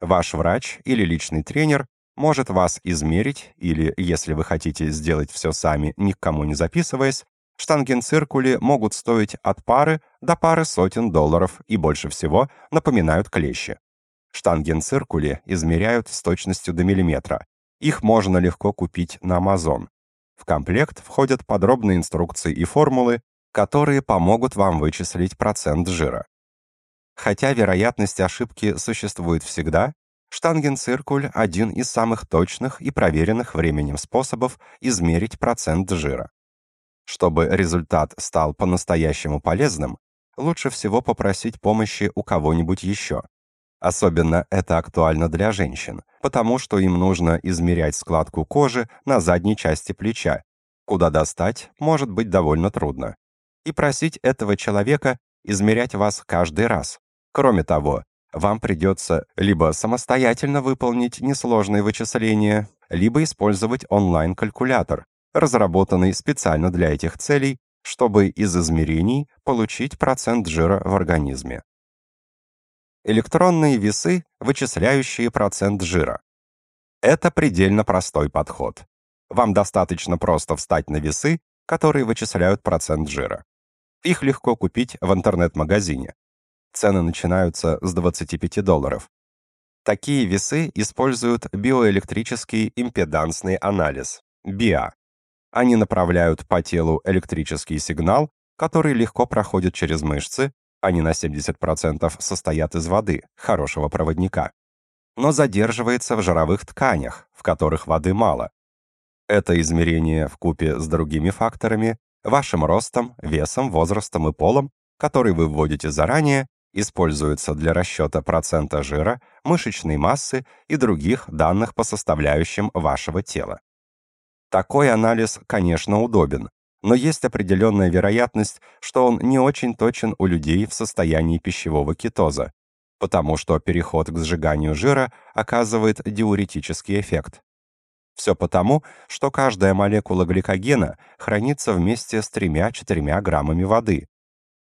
Speaker 1: Ваш врач или личный тренер может вас измерить, или, если вы хотите сделать все сами, никому не записываясь, штангенциркули могут стоить от пары до пары сотен долларов и больше всего напоминают клещи. Штангенциркули измеряют с точностью до миллиметра. Их можно легко купить на Amazon. В комплект входят подробные инструкции и формулы, которые помогут вам вычислить процент жира. Хотя вероятность ошибки существует всегда, Штангенциркуль – один из самых точных и проверенных временем способов измерить процент жира. Чтобы результат стал по-настоящему полезным, лучше всего попросить помощи у кого-нибудь еще. Особенно это актуально для женщин, потому что им нужно измерять складку кожи на задней части плеча, куда достать может быть довольно трудно. И просить этого человека измерять вас каждый раз. Кроме того, вам придется либо самостоятельно выполнить несложные вычисления, либо использовать онлайн-калькулятор, разработанный специально для этих целей, чтобы из измерений получить процент жира в организме. Электронные весы, вычисляющие процент жира. Это предельно простой подход. Вам достаточно просто встать на весы, которые вычисляют процент жира. Их легко купить в интернет-магазине. Цены начинаются с 25 долларов. Такие весы используют биоэлектрический импедансный анализ, БИА. Они направляют по телу электрический сигнал, который легко проходит через мышцы, они на 70% состоят из воды, хорошего проводника, но задерживается в жировых тканях, в которых воды мало. Это измерение в купе с другими факторами, вашим ростом, весом, возрастом и полом, который вы вводите заранее, Используется для расчета процента жира, мышечной массы и других данных по составляющим вашего тела. Такой анализ, конечно, удобен, но есть определенная вероятность, что он не очень точен у людей в состоянии пищевого кетоза, потому что переход к сжиганию жира оказывает диуретический эффект. Все потому, что каждая молекула гликогена хранится вместе с 3-4 граммами воды,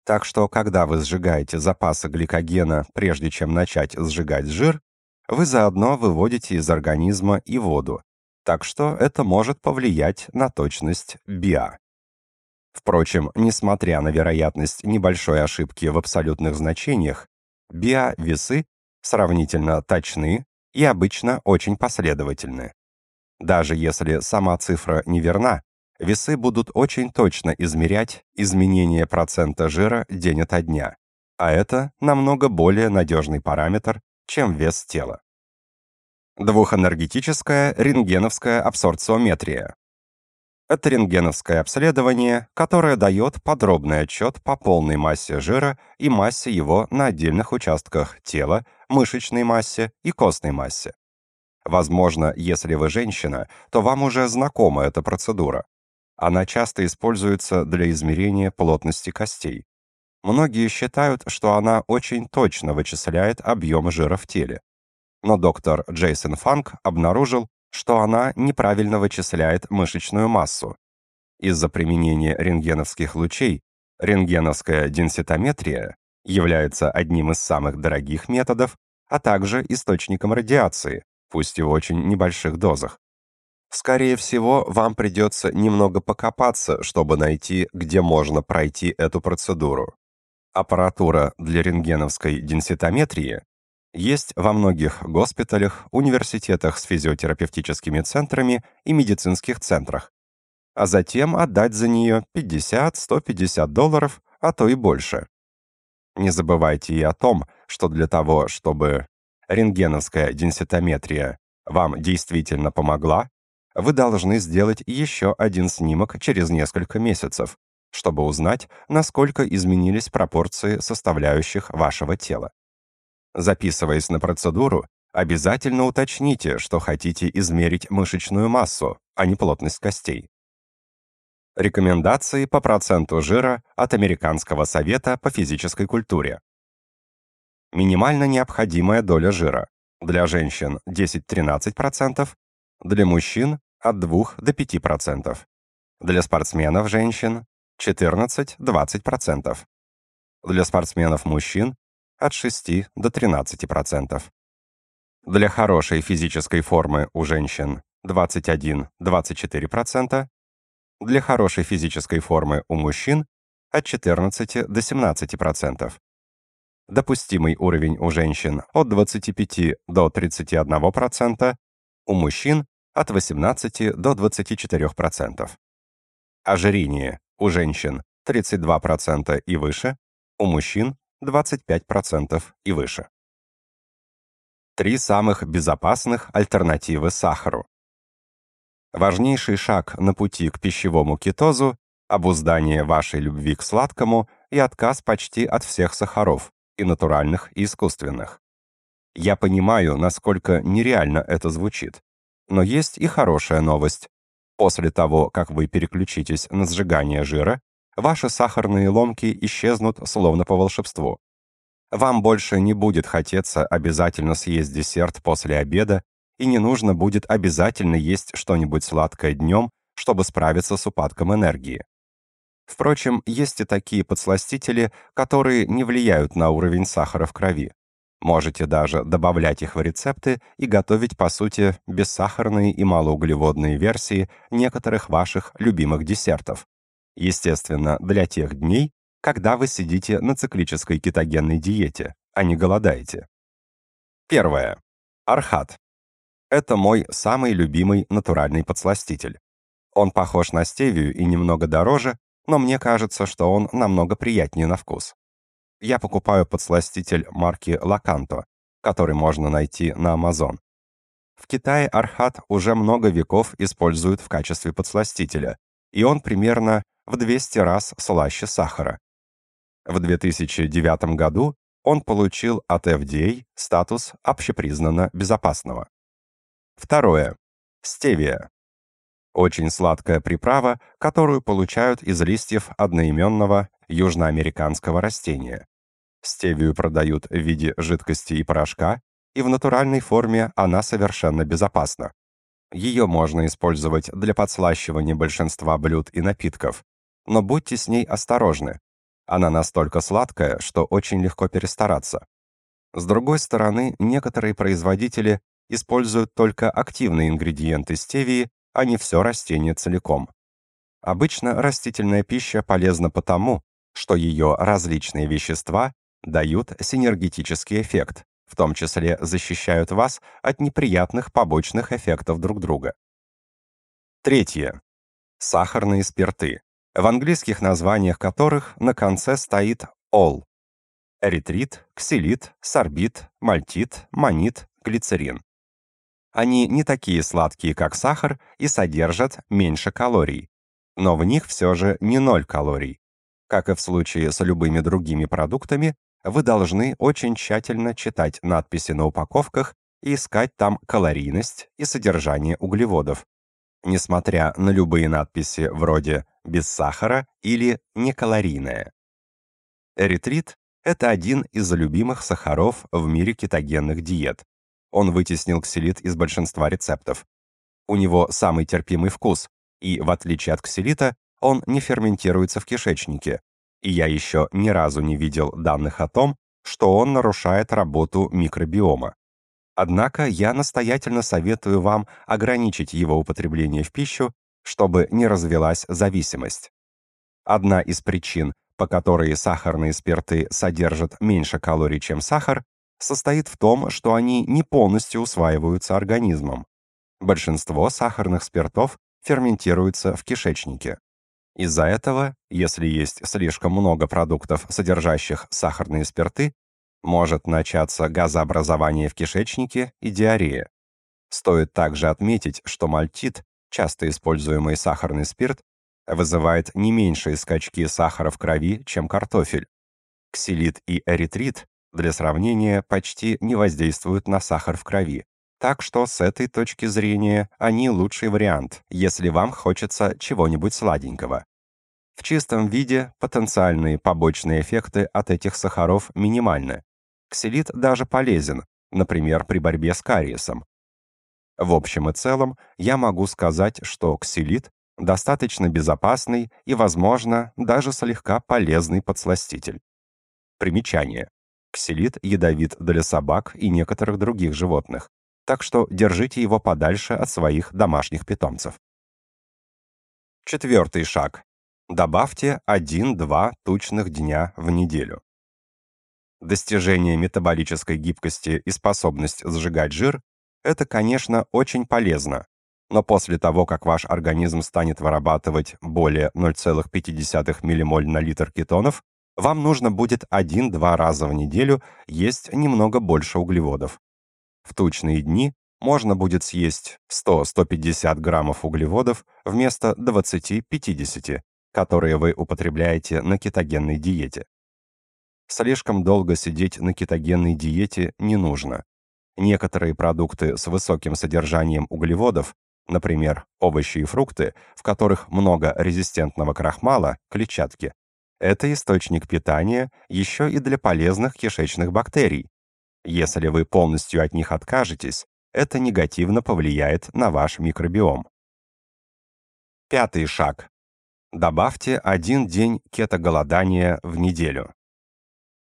Speaker 1: так что, когда вы сжигаете запасы гликогена, прежде чем начать сжигать жир, вы заодно выводите из организма и воду, так что это может повлиять на точность биа. Впрочем, несмотря на вероятность небольшой ошибки в абсолютных значениях, биа-весы сравнительно точны и обычно очень последовательны. Даже если сама цифра неверна, весы будут очень точно измерять изменение процента жира день ото дня, а это намного более надежный параметр, чем вес тела. Двухэнергетическая рентгеновская абсорциометрия. Это рентгеновское обследование, которое дает подробный отчет по полной массе жира и массе его на отдельных участках тела, мышечной массе и костной массе. Возможно, если вы женщина, то вам уже знакома эта процедура. А она часто используется для измерения плотности костей. Многие считают, что она очень точно вычисляет объем жира в теле. Но доктор Джейсон Фанк обнаружил, что она неправильно вычисляет мышечную массу. Из-за применения рентгеновских лучей рентгеновская денситометрия является одним из самых дорогих методов, а также источником радиации, пусть и в очень небольших дозах. Скорее всего, вам придется немного покопаться, чтобы найти, где можно пройти эту процедуру. Аппаратура для рентгеновской денситометрии есть во многих госпиталях, университетах с физиотерапевтическими центрами и медицинских центрах, а затем отдать за нее 50-150 долларов, а то и больше. Не забывайте и о том, что для того, чтобы рентгеновская денситометрия вам действительно помогла, вы должны сделать еще один снимок через несколько месяцев, чтобы узнать, насколько изменились пропорции составляющих вашего тела. Записываясь на процедуру, обязательно уточните, что хотите измерить мышечную массу, а не плотность костей. Рекомендации по проценту жира от Американского совета по физической культуре. Минимально необходимая доля жира. Для женщин 10-13%, для мужчин от 2 до 5%. Для спортсменов женщин 14-20%. Для спортсменов мужчин от 6 до 13%. Для хорошей физической формы у женщин 21-24%, для хорошей физической формы у мужчин от 14 до 17%. Допустимый уровень у женщин от 25 до 31%, у мужчин от 18 до 24%. Ожирение у женщин 32% и выше, у мужчин 25% и выше. Три самых безопасных альтернативы сахару. Важнейший шаг на пути к пищевому кетозу – обуздание вашей любви к сладкому и отказ почти от всех сахаров, и натуральных, и искусственных. Я понимаю, насколько нереально это звучит. Но есть и хорошая новость. После того, как вы переключитесь на сжигание жира, ваши сахарные ломки исчезнут словно по волшебству. Вам больше не будет хотеться обязательно съесть десерт после обеда, и не нужно будет обязательно есть что-нибудь сладкое днем, чтобы справиться с упадком энергии. Впрочем, есть и такие подсластители, которые не влияют на уровень сахара в крови. Можете даже добавлять их в рецепты и готовить, по сути, бессахарные и малоуглеводные версии некоторых ваших любимых десертов. Естественно, для тех дней, когда вы сидите на циклической кетогенной диете, а не голодаете. Первое. Архат. Это мой самый любимый натуральный подсластитель. Он похож на стевию и немного дороже, но мне кажется, что он намного приятнее на вкус. Я покупаю подсластитель марки Лаканто, который можно найти на Amazon. В Китае архат уже много веков используют в качестве подсластителя, и он примерно в 200 раз слаще сахара. В 2009 году он получил от FDA статус общепризнанно безопасного. Второе. Стевия. Очень сладкая приправа, которую получают из листьев одноименного южноамериканского растения. Стевию продают в виде жидкости и порошка, и в натуральной форме она совершенно безопасна. Ее можно использовать для подслащивания большинства блюд и напитков, но будьте с ней осторожны. Она настолько сладкая, что очень легко перестараться. С другой стороны, некоторые производители используют только активные ингредиенты стевии, а не все растение целиком. Обычно растительная пища полезна потому, что ее различные вещества дают синергетический эффект, в том числе защищают вас от неприятных побочных эффектов друг друга. Третье. Сахарные спирты, в английских названиях которых на конце стоит «ол» — эритрит, ксилит, сорбит, мальтит, манит, глицерин. Они не такие сладкие, как сахар, и содержат меньше калорий. Но в них все же не ноль калорий. Как и в случае с любыми другими продуктами, вы должны очень тщательно читать надписи на упаковках и искать там калорийность и содержание углеводов. Несмотря на любые надписи вроде «без сахара» или «некалорийное». Эритрит – это один из любимых сахаров в мире кетогенных диет. Он вытеснил ксилит из большинства рецептов. У него самый терпимый вкус, и, в отличие от ксилита, он не ферментируется в кишечнике, и я еще ни разу не видел данных о том, что он нарушает работу микробиома. Однако я настоятельно советую вам ограничить его употребление в пищу, чтобы не развелась зависимость. Одна из причин, по которой сахарные спирты содержат меньше калорий, чем сахар, состоит в том, что они не полностью усваиваются организмом. Большинство сахарных спиртов ферментируются в кишечнике. Из-за этого, если есть слишком много продуктов, содержащих сахарные спирты, может начаться газообразование в кишечнике и диарея. Стоит также отметить, что мальтит, часто используемый сахарный спирт, вызывает не меньшие скачки сахара в крови, чем картофель. Ксилит и эритрит, для сравнения, почти не воздействуют на сахар в крови, так что с этой точки зрения они лучший вариант, если вам хочется чего-нибудь сладенького. В чистом виде потенциальные побочные эффекты от этих сахаров минимальны. Ксилит даже полезен, например, при борьбе с кариесом. В общем и целом, я могу сказать, что ксилит достаточно безопасный и, возможно, даже слегка полезный подсластитель. Примечание. Ксилит ядовит для собак и некоторых других животных так что держите его подальше от своих домашних питомцев. Четвертый шаг. Добавьте 1-2 тучных дня в неделю. Достижение метаболической гибкости и способность сжигать жир – это, конечно, очень полезно, но после того, как ваш организм станет вырабатывать более 0,5 ммоль на литр кетонов, вам нужно будет 1-2 раза в неделю есть немного больше углеводов, в тучные дни можно будет съесть 100-150 граммов углеводов вместо 20-50, которые вы употребляете на кетогенной диете. Слишком долго сидеть на кетогенной диете не нужно. Некоторые продукты с высоким содержанием углеводов, например, овощи и фрукты, в которых много резистентного крахмала, клетчатки, это источник питания еще и для полезных кишечных бактерий, если вы полностью от них откажетесь, это негативно повлияет на ваш микробиом. Пятый шаг. Добавьте один день кетоголодания в неделю.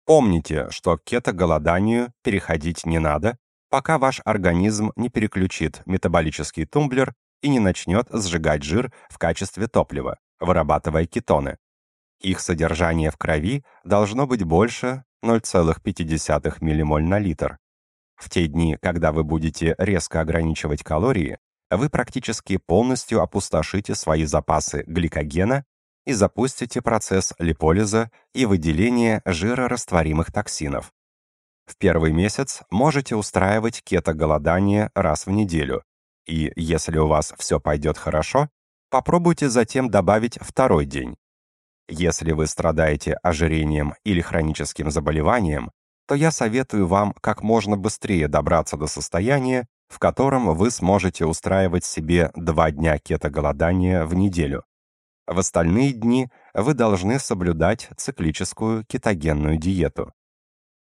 Speaker 1: Помните, что к кетоголоданию переходить не надо, пока ваш организм не переключит метаболический тумблер и не начнет сжигать жир в качестве топлива, вырабатывая кетоны. Их содержание в крови должно быть больше 0,5 ммоль на литр. В те дни, когда вы будете резко ограничивать калории, вы практически полностью опустошите свои запасы гликогена и запустите процесс липолиза и выделения жирорастворимых токсинов. В первый месяц можете устраивать кето-голодание раз в неделю, и если у вас все пойдет хорошо, попробуйте затем добавить второй день, если вы страдаете ожирением или хроническим заболеванием, то я советую вам как можно быстрее добраться до состояния, в котором вы сможете устраивать себе два дня кетоголодания в неделю. В остальные дни вы должны соблюдать циклическую кетогенную диету.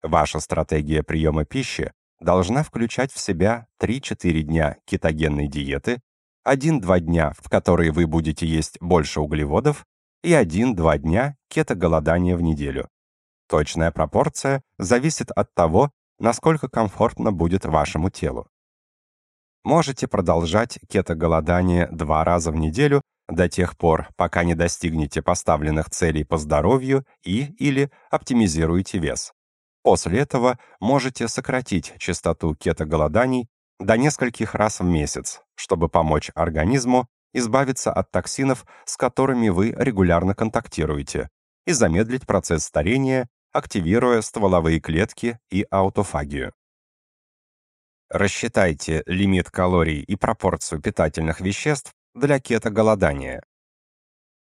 Speaker 1: Ваша стратегия приема пищи должна включать в себя 3-4 дня кетогенной диеты, 1-2 дня, в которые вы будете есть больше углеводов, и один-два дня кетоголодания в неделю. Точная пропорция зависит от того, насколько комфортно будет вашему телу. Можете продолжать кето-голодание два раза в неделю до тех пор, пока не достигнете поставленных целей по здоровью и или оптимизируете вес. После этого можете сократить частоту кето-голоданий до нескольких раз в месяц, чтобы помочь организму избавиться от токсинов, с которыми вы регулярно контактируете, и замедлить процесс старения, активируя стволовые клетки и аутофагию. Рассчитайте лимит калорий и пропорцию питательных веществ для кето-голодания.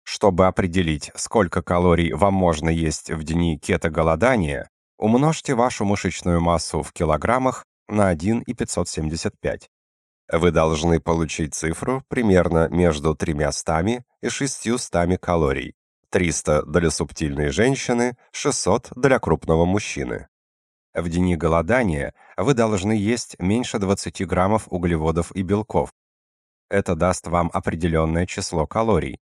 Speaker 1: Чтобы определить, сколько калорий вам можно есть в дни кетоголодания, умножьте вашу мышечную массу в килограммах на 1,575. Вы должны получить цифру примерно между 300 и 600 калорий. 300 для субтильной женщины, 600 для крупного мужчины. В дни голодания вы должны есть меньше 20 граммов углеводов и белков. Это даст вам определенное число калорий.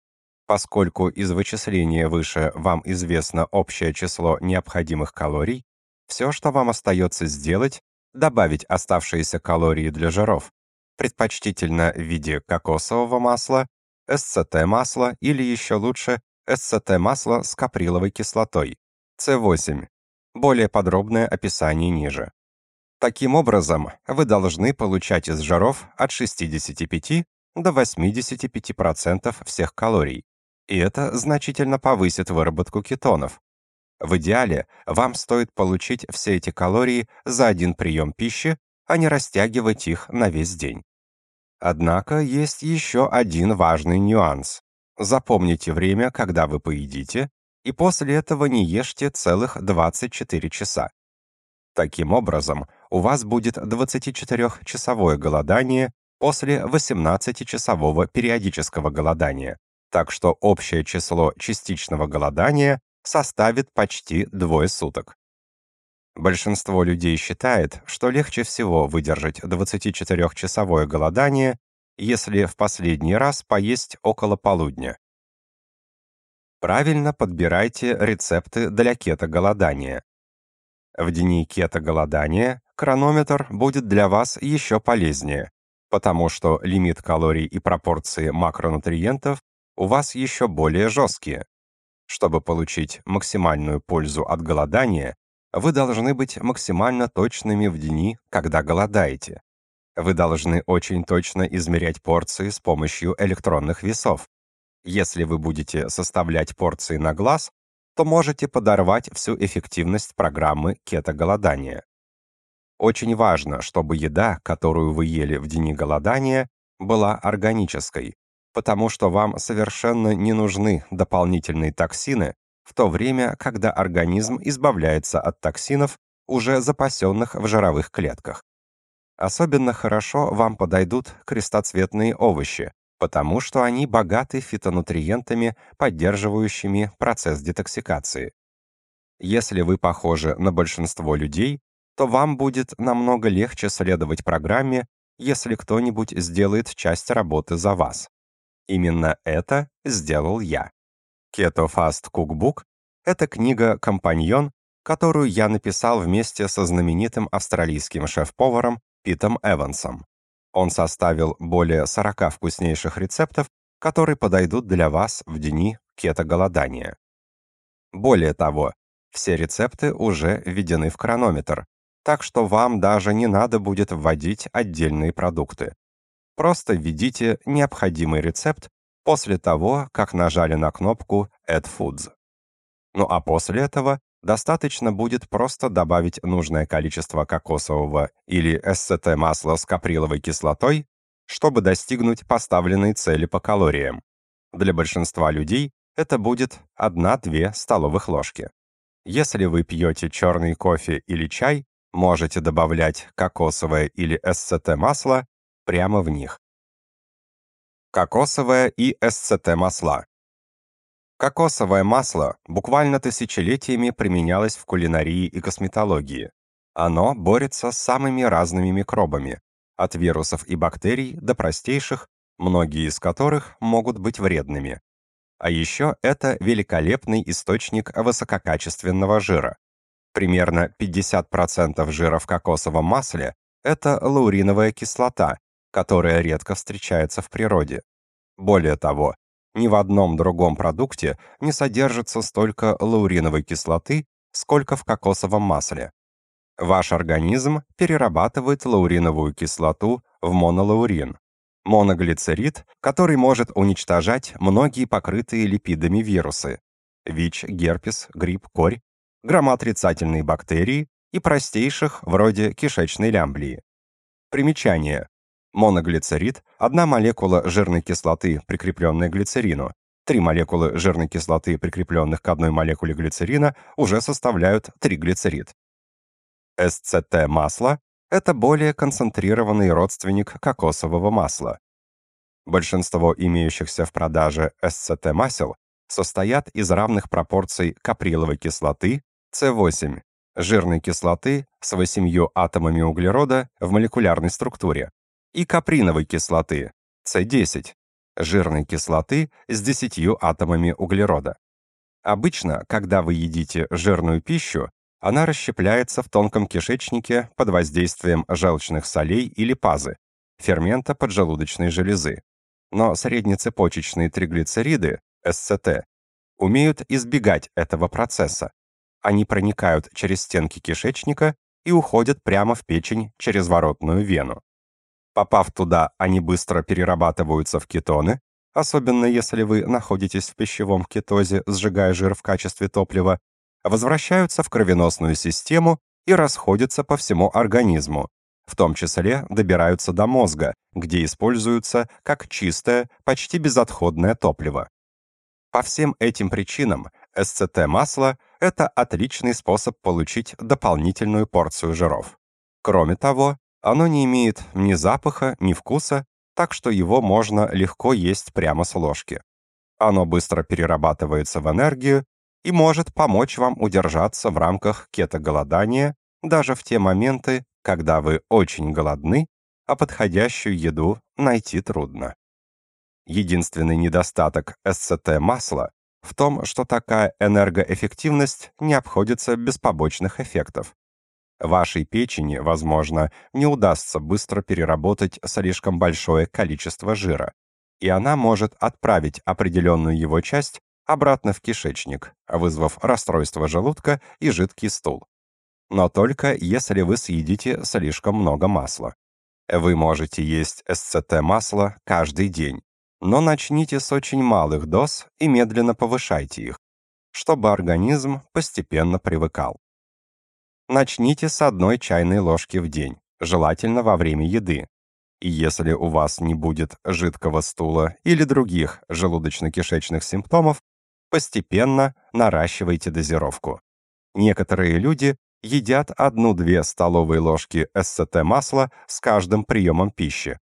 Speaker 1: Поскольку из вычисления выше вам известно общее число необходимых калорий, все, что вам остается сделать, добавить оставшиеся калории для жиров предпочтительно в виде кокосового масла, СЦТ-масла или еще лучше СЦТ-масло с каприловой кислотой, С8. Более подробное описание ниже. Таким образом, вы должны получать из жиров от 65 до 85% всех калорий, и это значительно повысит выработку кетонов. В идеале вам стоит получить все эти калории за один прием пищи а не растягивать их на весь день. Однако есть еще один важный нюанс. Запомните время, когда вы поедите, и после этого не ешьте целых 24 часа. Таким образом, у вас будет 24-часовое голодание после 18-часового периодического голодания, так что общее число частичного голодания составит почти двое суток. Большинство людей считает, что легче всего выдержать 24-часовое голодание, если в последний раз поесть около полудня. Правильно подбирайте рецепты для кето-голодания. В дни кето-голодания хронометр будет для вас еще полезнее, потому что лимит калорий и пропорции макронутриентов у вас еще более жесткие. Чтобы получить максимальную пользу от голодания, вы должны быть максимально точными в дни, когда голодаете. Вы должны очень точно измерять порции с помощью электронных весов. Если вы будете составлять порции на глаз, то можете подорвать всю эффективность программы кето-голодания. Очень важно, чтобы еда, которую вы ели в дни голодания, была органической, потому что вам совершенно не нужны дополнительные токсины, в то время, когда организм избавляется от токсинов, уже запасенных в жировых клетках. Особенно хорошо вам подойдут крестоцветные овощи, потому что они богаты фитонутриентами, поддерживающими процесс детоксикации. Если вы похожи на большинство людей, то вам будет намного легче следовать программе, если кто-нибудь сделает часть работы за вас. Именно это сделал я. Keto Fast Cookbook — это книга «Компаньон», которую я написал вместе со знаменитым австралийским шеф-поваром Питом Эвансом. Он составил более 40 вкуснейших рецептов, которые подойдут для вас в дни кето-голодания. Более того, все рецепты уже введены в кронометр, так что вам даже не надо будет вводить отдельные продукты. Просто введите необходимый рецепт после того, как нажали на кнопку «Add Foods». Ну а после этого достаточно будет просто добавить нужное количество кокосового или СЦТ-масла с каприловой кислотой, чтобы достигнуть поставленной цели по калориям. Для большинства людей это будет 1-2 столовых ложки. Если вы пьете черный кофе или чай, можете добавлять кокосовое или СЦТ-масло прямо в них кокосовое и СЦТ масла. Кокосовое масло буквально тысячелетиями применялось в кулинарии и косметологии. Оно борется с самыми разными микробами, от вирусов и бактерий до простейших, многие из которых могут быть вредными. А еще это великолепный источник высококачественного жира. Примерно 50% жира в кокосовом масле – это лауриновая кислота, которая редко встречается в природе. Более того, ни в одном другом продукте не содержится столько лауриновой кислоты, сколько в кокосовом масле. Ваш организм перерабатывает лауриновую кислоту в монолаурин, моноглицерид, который может уничтожать многие покрытые липидами вирусы, ВИЧ, герпес, грипп, корь, громоотрицательные бактерии и простейших вроде кишечной лямблии. Примечание моноглицерид, одна молекула жирной кислоты, прикрепленная к глицерину. Три молекулы жирной кислоты, прикрепленных к одной молекуле глицерина, уже составляют триглицерид. СЦТ-масло – это более концентрированный родственник кокосового масла. Большинство имеющихся в продаже СЦТ-масел состоят из равных пропорций каприловой кислоты С8, жирной кислоты с 8 атомами углерода в молекулярной структуре, и каприновой кислоты С10, жирной кислоты с 10 атомами углерода. Обычно, когда вы едите жирную пищу, она расщепляется в тонком кишечнике под воздействием желчных солей или пазы, фермента поджелудочной железы. Но среднецепочечные триглицериды, СЦТ, умеют избегать этого процесса. Они проникают через стенки кишечника и уходят прямо в печень через воротную вену. Попав туда, они быстро перерабатываются в кетоны, особенно если вы находитесь в пищевом кетозе, сжигая жир в качестве топлива, возвращаются в кровеносную систему и расходятся по всему организму, в том числе добираются до мозга, где используются как чистое, почти безотходное топливо. По всем этим причинам СЦТ-масло – это отличный способ получить дополнительную порцию жиров. Кроме того, оно не имеет ни запаха, ни вкуса, так что его можно легко есть прямо с ложки. Оно быстро перерабатывается в энергию и может помочь вам удержаться в рамках кетоголодания даже в те моменты, когда вы очень голодны, а подходящую еду найти трудно. Единственный недостаток СЦТ-масла в том, что такая энергоэффективность не обходится без побочных эффектов, Вашей печени, возможно, не удастся быстро переработать слишком большое количество жира, и она может отправить определенную его часть обратно в кишечник, вызвав расстройство желудка и жидкий стул. Но только если вы съедите слишком много масла. Вы можете есть СЦТ-масло каждый день, но начните с очень малых доз и медленно повышайте их, чтобы организм постепенно привыкал. Начните с одной чайной ложки в день, желательно во время еды. И если у вас не будет жидкого стула или других желудочно-кишечных симптомов, постепенно наращивайте дозировку. Некоторые люди едят 1-2 столовые ложки СЦТ-масла с каждым приемом пищи,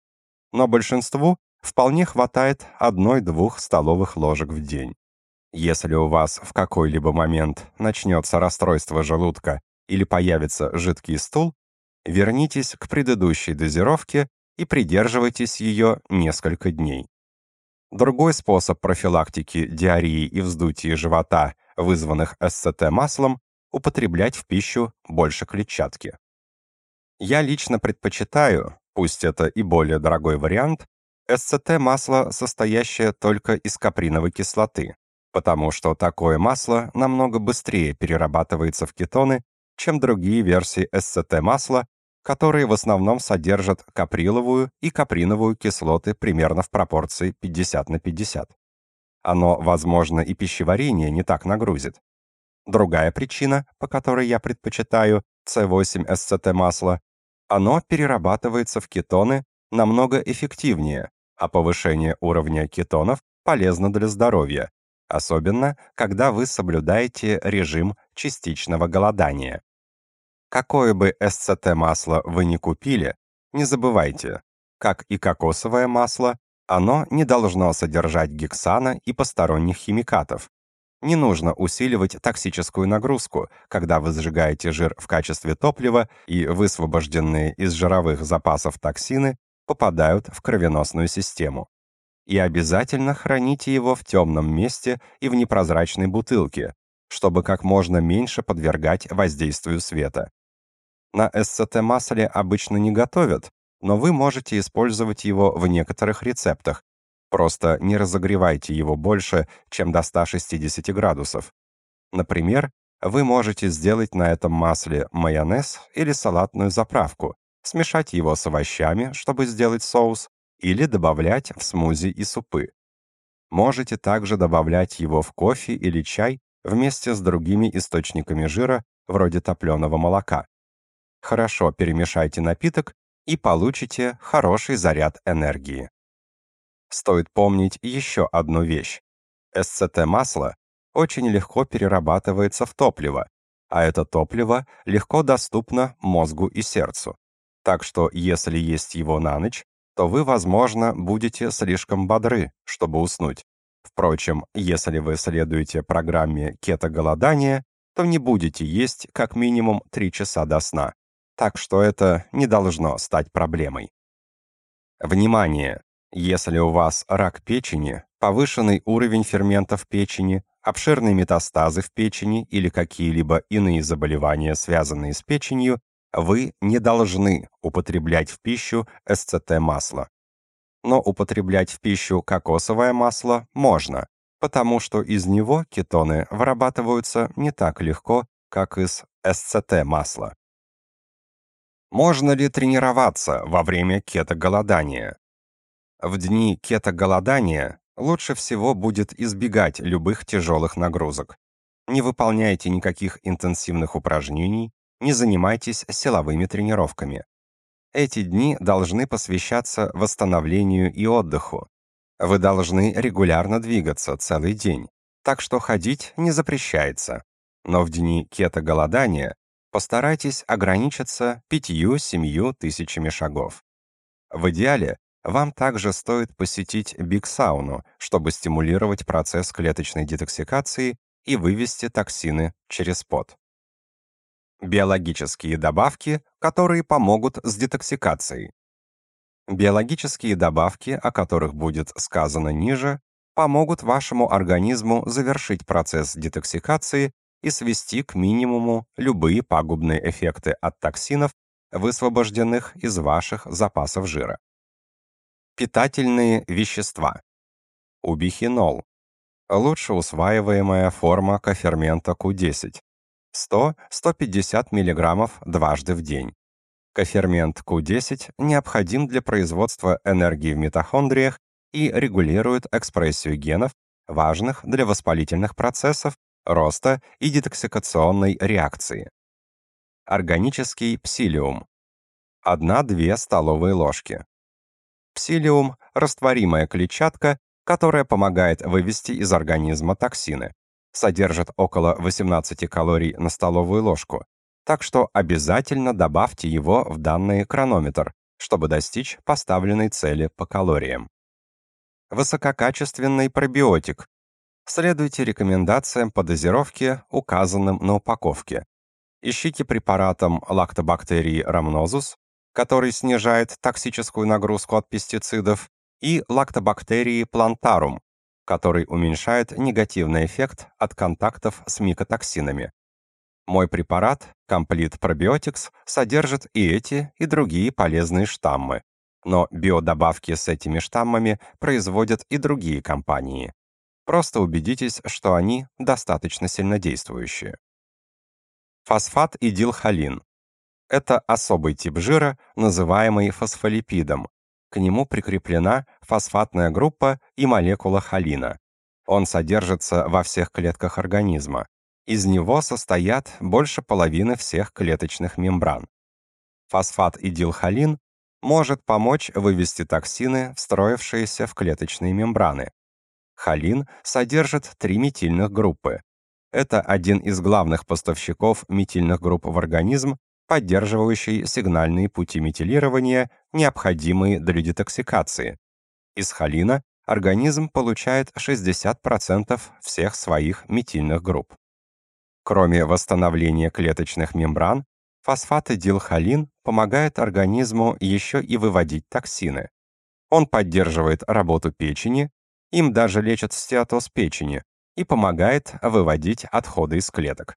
Speaker 1: но большинству вполне хватает 1-2 столовых ложек в день. Если у вас в какой-либо момент начнется расстройство желудка или появится жидкий стул, вернитесь к предыдущей дозировке и придерживайтесь ее несколько дней. Другой способ профилактики диареи и вздутия живота, вызванных СЦТ маслом, употреблять в пищу больше клетчатки. Я лично предпочитаю, пусть это и более дорогой вариант, СЦТ масло, состоящее только из каприновой кислоты, потому что такое масло намного быстрее перерабатывается в кетоны чем другие версии СЦТ-масла, которые в основном содержат каприловую и каприновую кислоты примерно в пропорции 50 на 50. Оно, возможно, и пищеварение не так нагрузит. Другая причина, по которой я предпочитаю C8-СЦТ-масло, оно перерабатывается в кетоны намного эффективнее, а повышение уровня кетонов полезно для здоровья, особенно когда вы соблюдаете режим частичного голодания. Какое бы СЦТ масло вы не купили, не забывайте, как и кокосовое масло, оно не должно содержать гексана и посторонних химикатов. Не нужно усиливать токсическую нагрузку, когда вы сжигаете жир в качестве топлива и высвобожденные из жировых запасов токсины попадают в кровеносную систему. И обязательно храните его в темном месте и в непрозрачной бутылке, чтобы как можно меньше подвергать воздействию света. На SCT масле обычно не готовят, но вы можете использовать его в некоторых рецептах. Просто не разогревайте его больше, чем до 160 градусов. Например, вы можете сделать на этом масле майонез или салатную заправку, смешать его с овощами, чтобы сделать соус, или добавлять в смузи и супы. Можете также добавлять его в кофе или чай вместе с другими источниками жира, вроде топленого молока. Хорошо перемешайте напиток и получите хороший заряд энергии. Стоит помнить еще одну вещь. СЦТ-масло очень легко перерабатывается в топливо, а это топливо легко доступно мозгу и сердцу. Так что если есть его на ночь, то вы, возможно, будете слишком бодры, чтобы уснуть. Впрочем, если вы следуете программе кетоголодания, то не будете есть как минимум 3 часа до сна так что это не должно стать проблемой. Внимание! Если у вас рак печени, повышенный уровень ферментов печени, обширные метастазы в печени или какие-либо иные заболевания, связанные с печенью, вы не должны употреблять в пищу СЦТ-масло. Но употреблять в пищу кокосовое масло можно, потому что из него кетоны вырабатываются не так легко, как из СЦТ-масла. Можно ли тренироваться во время кето-голодания? В дни кето-голодания лучше всего будет избегать любых тяжелых нагрузок. Не выполняйте никаких интенсивных упражнений, не занимайтесь силовыми тренировками. Эти дни должны посвящаться восстановлению и отдыху. Вы должны регулярно двигаться целый день, так что ходить не запрещается. Но в дни кето-голодания Постарайтесь ограничиться пятью-семью тысячами шагов. В идеале вам также стоит посетить бигсауну, чтобы стимулировать процесс клеточной детоксикации и вывести токсины через пот. Биологические добавки, которые помогут с детоксикацией. Биологические добавки, о которых будет сказано ниже, помогут вашему организму завершить процесс детоксикации и свести к минимуму любые пагубные эффекты от токсинов, высвобожденных из ваших запасов жира. Питательные вещества. Убихинол. Лучше усваиваемая форма кофермента Q10. 100-150 мг дважды в день. Кофермент Q10 необходим для производства энергии в митохондриях и регулирует экспрессию генов, важных для воспалительных процессов роста и детоксикационной реакции. Органический псилиум. 1-2 столовые ложки. Псилиум – растворимая клетчатка, которая помогает вывести из организма токсины. Содержит около 18 калорий на столовую ложку, так что обязательно добавьте его в данный кронометр, чтобы достичь поставленной цели по калориям. Высококачественный пробиотик следуйте рекомендациям по дозировке, указанным на упаковке. Ищите препаратом лактобактерии рамнозус, который снижает токсическую нагрузку от пестицидов, и лактобактерии плантарум, который уменьшает негативный эффект от контактов с микотоксинами. Мой препарат Complete Probiotics содержит и эти, и другие полезные штаммы. Но биодобавки с этими штаммами производят и другие компании. Просто убедитесь, что они достаточно сильнодействующие. Фосфат и дилхолин. Это особый тип жира, называемый фосфолипидом. К нему прикреплена фосфатная группа и молекула холина. Он содержится во всех клетках организма. Из него состоят больше половины всех клеточных мембран. Фосфат и дилхолин может помочь вывести токсины, встроившиеся в клеточные мембраны холин содержит три метильных группы. Это один из главных поставщиков метильных групп в организм, поддерживающий сигнальные пути метилирования, необходимые для детоксикации. Из холина организм получает 60% всех своих метильных групп. Кроме восстановления клеточных мембран, фосфатодилхолин помогает организму еще и выводить токсины. Он поддерживает работу печени, им даже лечат стеатоз печени и помогает выводить отходы из клеток.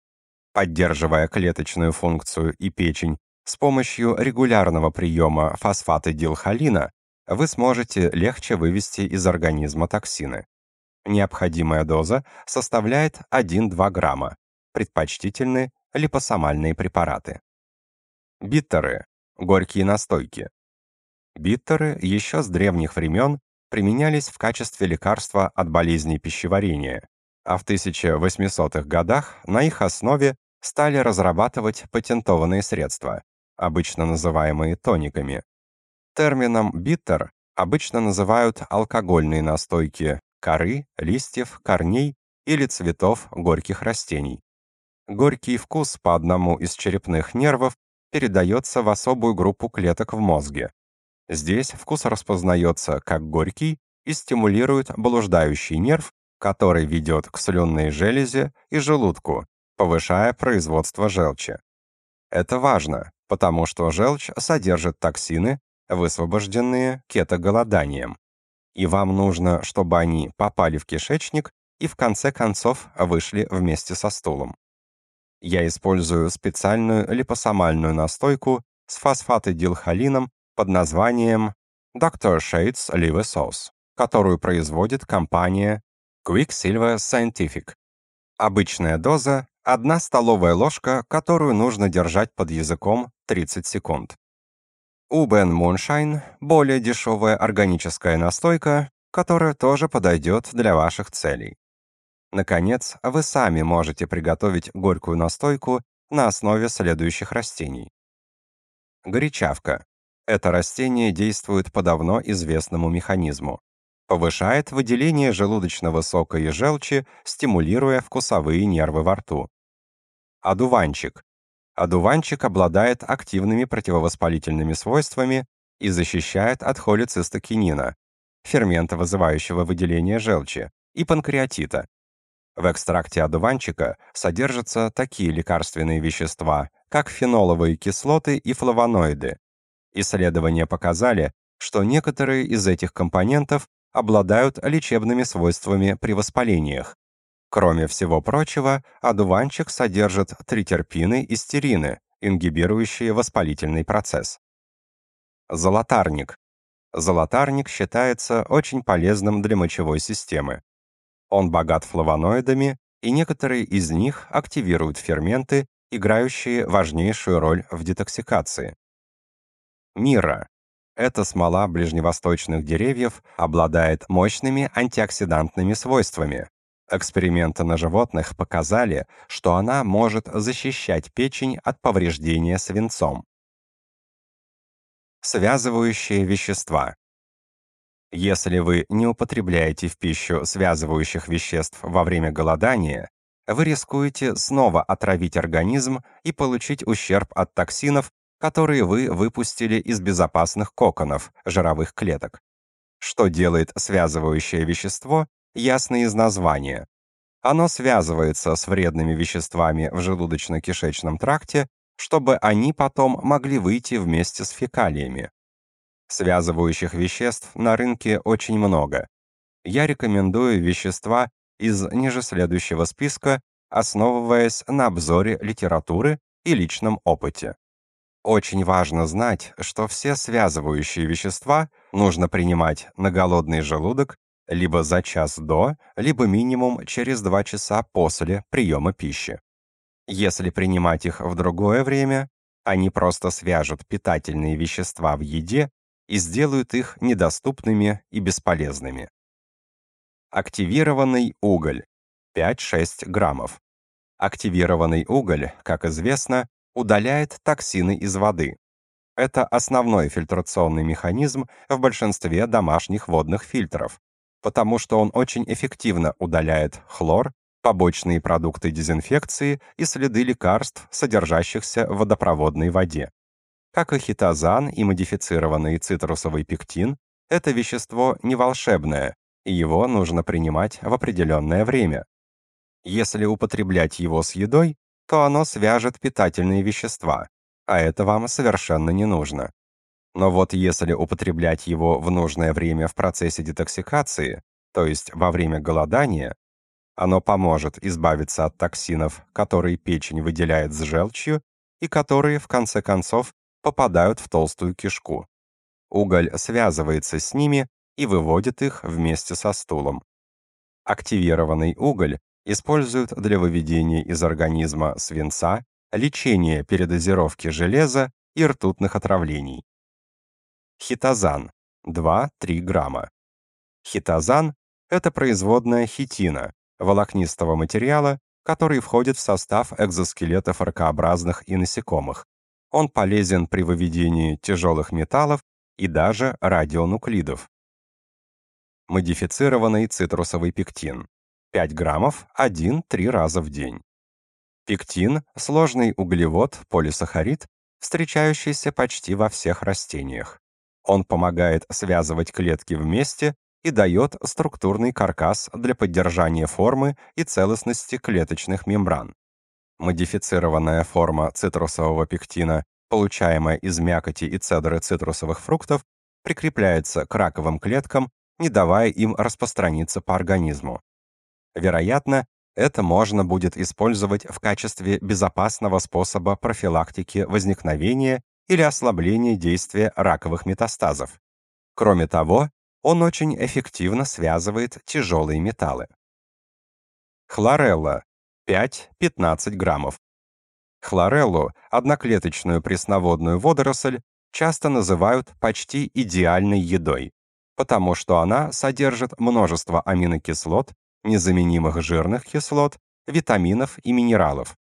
Speaker 1: Поддерживая клеточную функцию и печень с помощью регулярного приема фосфаты дилхолина вы сможете легче вывести из организма токсины. Необходимая доза составляет 1-2 грамма. Предпочтительны липосомальные препараты. Биттеры – горькие настойки. Биттеры еще с древних времен применялись в качестве лекарства от болезней пищеварения, а в 1800-х годах на их основе стали разрабатывать патентованные средства, обычно называемые тониками. Термином «биттер» обычно называют алкогольные настойки коры, листьев, корней или цветов горьких растений. Горький вкус по одному из черепных нервов передается в особую группу клеток в мозге, Здесь вкус распознается как горький и стимулирует блуждающий нерв, который ведет к слюнной железе и желудку, повышая производство желчи. Это важно, потому что желчь содержит токсины, высвобожденные кетоголоданием. И вам нужно, чтобы они попали в кишечник и в конце концов вышли вместе со стулом. Я использую специальную липосомальную настойку с фосфатодилхолином под названием Dr. Shades Olive Sauce, которую производит компания Quicksilver Scientific. Обычная доза – одна столовая ложка, которую нужно держать под языком 30 секунд. У Ben Moonshine – более дешевая органическая настойка, которая тоже подойдет для ваших целей. Наконец, вы сами можете приготовить горькую настойку на основе следующих растений. Горячавка это растение действует по давно известному механизму. Повышает выделение желудочного сока и желчи, стимулируя вкусовые нервы во рту. Одуванчик. Одуванчик обладает активными противовоспалительными свойствами и защищает от холецистокинина, фермента, вызывающего выделение желчи, и панкреатита. В экстракте одуванчика содержатся такие лекарственные вещества, как феноловые кислоты и флавоноиды, Исследования показали, что некоторые из этих компонентов обладают лечебными свойствами при воспалениях. Кроме всего прочего, одуванчик содержит тритерпины и стерины, ингибирующие воспалительный процесс. Золотарник. Золотарник считается очень полезным для мочевой системы. Он богат флавоноидами, и некоторые из них активируют ферменты, играющие важнейшую роль в детоксикации мира. Эта смола ближневосточных деревьев обладает мощными антиоксидантными свойствами. Эксперименты на животных показали, что она может защищать печень от повреждения свинцом. Связывающие вещества. Если вы не употребляете в пищу связывающих веществ во время голодания, вы рискуете снова отравить организм и получить ущерб от токсинов, которые вы выпустили из безопасных коконов, жировых клеток. Что делает связывающее вещество, ясно из названия. Оно связывается с вредными веществами в желудочно-кишечном тракте, чтобы они потом могли выйти вместе с фекалиями. Связывающих веществ на рынке очень много. Я рекомендую вещества из ниже следующего списка, основываясь на обзоре литературы и личном опыте. Очень важно знать, что все связывающие вещества нужно принимать на голодный желудок либо за час до, либо минимум через 2 часа после приема пищи. Если принимать их в другое время, они просто свяжут питательные вещества в еде и сделают их недоступными и бесполезными. Активированный уголь 5-6 граммов. Активированный уголь, как известно, удаляет токсины из воды. Это основной фильтрационный механизм в большинстве домашних водных фильтров, потому что он очень эффективно удаляет хлор, побочные продукты дезинфекции и следы лекарств, содержащихся в водопроводной воде. Как и хитозан и модифицированный цитрусовый пектин, это вещество не волшебное, и его нужно принимать в определенное время. Если употреблять его с едой, то оно свяжет питательные вещества, а это вам совершенно не нужно. Но вот если употреблять его в нужное время в процессе детоксикации, то есть во время голодания, оно поможет избавиться от токсинов, которые печень выделяет с желчью и которые, в конце концов, попадают в толстую кишку. Уголь связывается с ними и выводит их вместе со стулом. Активированный уголь используют для выведения из организма свинца, лечения передозировки железа и ртутных отравлений. Хитозан 2-3 грамма. Хитозан – это производная хитина, волокнистого материала, который входит в состав экзоскелетов ракообразных и насекомых. Он полезен при выведении тяжелых металлов и даже радионуклидов. Модифицированный цитрусовый пектин. 5 граммов 1-3 раза в день. Пектин – сложный углевод, полисахарид, встречающийся почти во всех растениях. Он помогает связывать клетки вместе и дает структурный каркас для поддержания формы и целостности клеточных мембран. Модифицированная форма цитрусового пектина, получаемая из мякоти и цедры цитрусовых фруктов, прикрепляется к раковым клеткам, не давая им распространиться по организму. Вероятно, это можно будет использовать в качестве безопасного способа профилактики возникновения или ослабления действия раковых метастазов. Кроме того, он очень эффективно связывает тяжелые металлы. Хлорелла 5-15 граммов. Хлореллу, одноклеточную пресноводную водоросль, часто называют почти идеальной едой, потому что она содержит множество аминокислот, незаменимых жирных кислот, витаминов и минералов.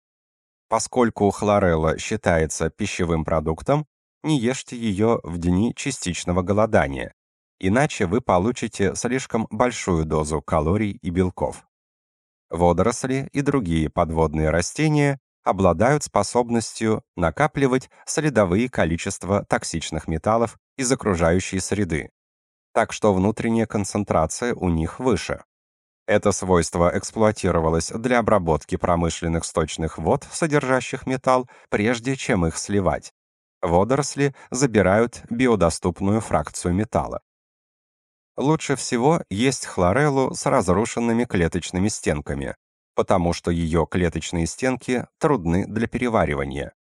Speaker 1: Поскольку хлорелла считается пищевым продуктом, не ешьте ее в дни частичного голодания, иначе вы получите слишком большую дозу калорий и белков. Водоросли и другие подводные растения обладают способностью накапливать следовые количества токсичных металлов из окружающей среды, так что внутренняя концентрация у них выше. Это свойство эксплуатировалось для обработки промышленных сточных вод, содержащих металл, прежде чем их сливать. Водоросли забирают биодоступную фракцию металла. Лучше всего есть хлореллу с разрушенными клеточными стенками, потому что ее клеточные стенки трудны для переваривания.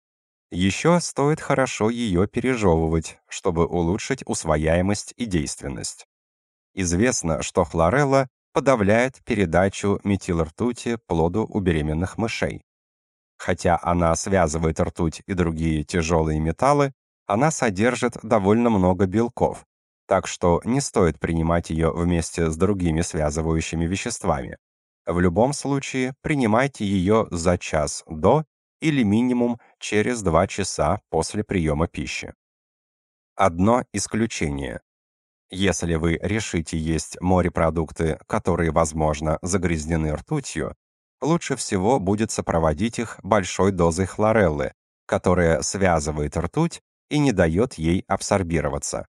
Speaker 1: Еще стоит хорошо ее пережевывать, чтобы улучшить усвояемость и действенность. Известно, что хлорелла подавляет передачу метилртути плоду у беременных мышей. Хотя она связывает ртуть и другие тяжелые металлы, она содержит довольно много белков, так что не стоит принимать ее вместе с другими связывающими веществами. В любом случае, принимайте ее за час до или минимум через 2 часа после приема пищи. Одно исключение. Если вы решите есть морепродукты, которые, возможно, загрязнены ртутью, лучше всего будет сопроводить их большой дозой хлореллы, которая связывает ртуть и не дает ей абсорбироваться.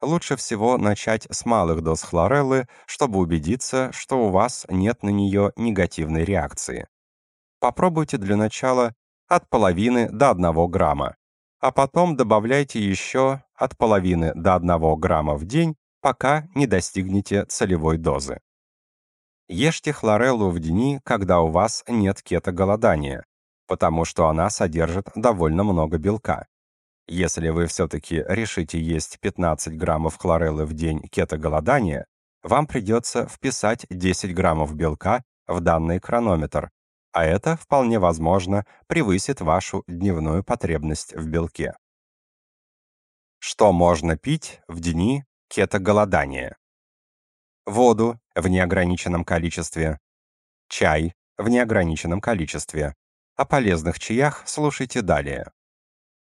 Speaker 1: Лучше всего начать с малых доз хлореллы, чтобы убедиться, что у вас нет на нее негативной реакции. Попробуйте для начала от половины до 1 грамма а потом добавляйте еще от половины до 1 грамма в день, пока не достигнете целевой дозы. Ешьте хлореллу в дни, когда у вас нет кетоголодания, потому что она содержит довольно много белка. Если вы все-таки решите есть 15 граммов хлореллы в день кетоголодания, вам придется вписать 10 граммов белка в данный хронометр, а это вполне возможно превысит вашу дневную потребность в белке. Что можно пить в дни кетоголодания? Воду в неограниченном количестве, чай в неограниченном количестве. О полезных чаях слушайте далее.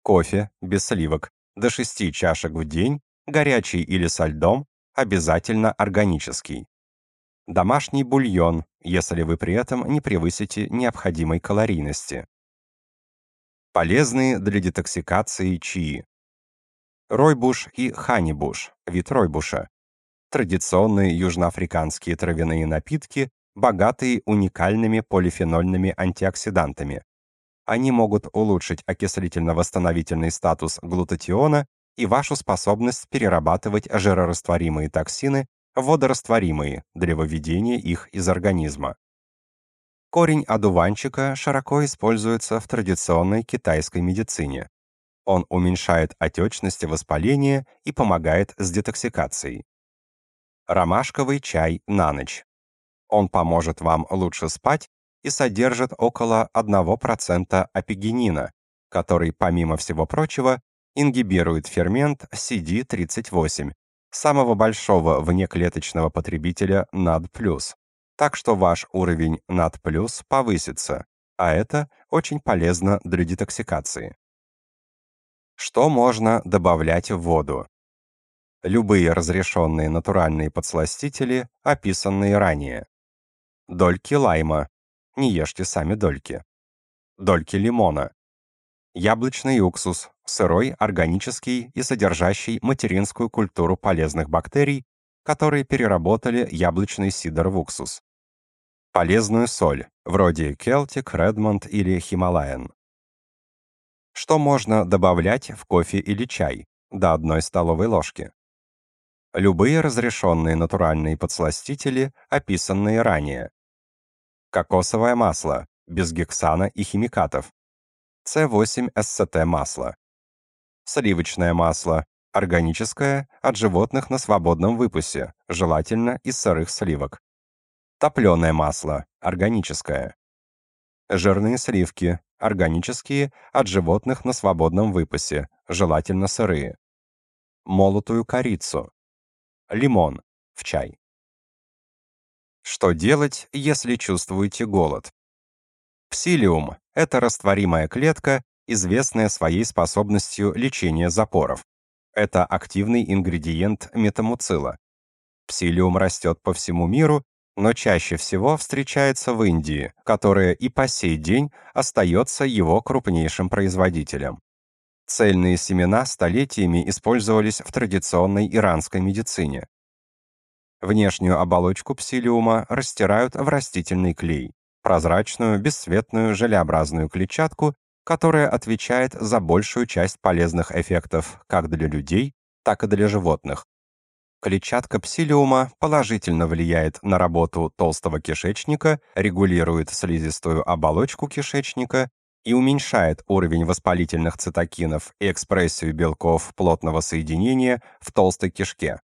Speaker 1: Кофе без сливок до 6 чашек в день, горячий или со льдом, обязательно органический. Домашний бульон если вы при этом не превысите необходимой калорийности. Полезные для детоксикации чаи. Ройбуш и ханибуш, вид ройбуша. Традиционные южноафриканские травяные напитки, богатые уникальными полифенольными антиоксидантами. Они могут улучшить окислительно-восстановительный статус глутатиона и вашу способность перерабатывать жирорастворимые токсины водорастворимые, древоведение их из организма. Корень одуванчика широко используется в традиционной китайской медицине. Он уменьшает отечность и воспаление и помогает с детоксикацией. Ромашковый чай на ночь. Он поможет вам лучше спать и содержит около 1% апигенина, который, помимо всего прочего, ингибирует фермент CD38, самого большого внеклеточного потребителя NAD+. Так что ваш уровень NAD+, повысится, а это очень полезно для детоксикации. Что можно добавлять в воду? Любые разрешенные натуральные подсластители, описанные ранее. Дольки лайма. Не ешьте сами дольки. Дольки лимона. Яблочный уксус, сырой, органический и содержащий материнскую культуру полезных бактерий, которые переработали яблочный сидр в уксус. Полезную соль, вроде Келтик, Редмонд или Хималаян. Что можно добавлять в кофе или чай? До одной столовой ложки. Любые разрешенные натуральные подсластители, описанные ранее. Кокосовое масло, без гексана и химикатов. С8-СТ масло сливочное масло, органическое от животных на свободном выпусе, желательно из сырых сливок. Топленое масло, органическое. Жирные сливки, органические от животных на свободном выпасе, желательно сырые. Молотую корицу. Лимон в чай. Что делать, если чувствуете голод? Псилиум – это растворимая клетка, известная своей способностью лечения запоров. Это активный ингредиент метамуцила. Псилиум растет по всему миру, но чаще всего встречается в Индии, которая и по сей день остается его крупнейшим производителем. Цельные семена столетиями использовались в традиционной иранской медицине. Внешнюю оболочку псилиума растирают в растительный клей, прозрачную, бесцветную, желеобразную клетчатку которая отвечает за большую часть полезных эффектов как для людей, так и для животных. Клетчатка псилиума положительно влияет на работу толстого кишечника, регулирует слизистую оболочку кишечника и уменьшает уровень воспалительных цитокинов и экспрессию белков плотного соединения в толстой кишке.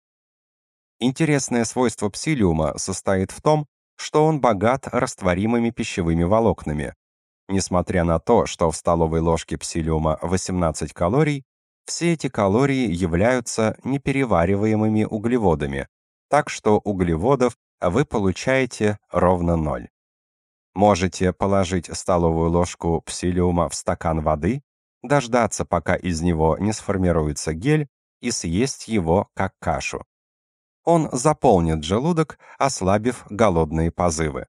Speaker 1: Интересное свойство псилиума состоит в том, что он богат растворимыми пищевыми волокнами. Несмотря на то, что в столовой ложке псилиума 18 калорий, все эти калории являются неперевариваемыми углеводами, так что углеводов вы получаете ровно ноль. Можете положить столовую ложку псилиума в стакан воды, дождаться, пока из него не сформируется гель, и съесть его как кашу. Он заполнит желудок, ослабив голодные позывы.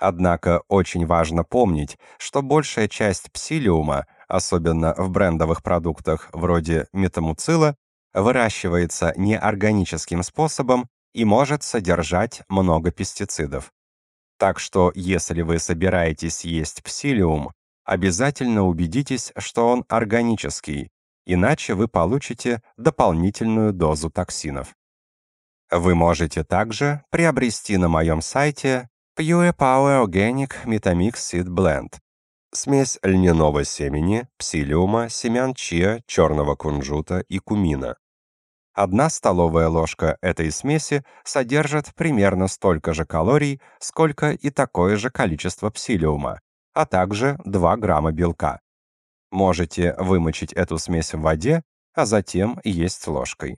Speaker 1: Однако очень важно помнить, что большая часть псилиума, особенно в брендовых продуктах вроде метамуцила, выращивается неорганическим способом и может содержать много пестицидов. Так что, если вы собираетесь есть псилиум, обязательно убедитесь, что он органический, иначе вы получите дополнительную дозу токсинов. Вы можете также приобрести на моем сайте Пьюе Power Organic Metamix Seed Blend. Смесь льняного семени, псилиума, семян чиа, черного кунжута и кумина. Одна столовая ложка этой смеси содержит примерно столько же калорий, сколько и такое же количество псилиума, а также 2 грамма белка. Можете вымочить эту смесь в воде, а затем есть ложкой.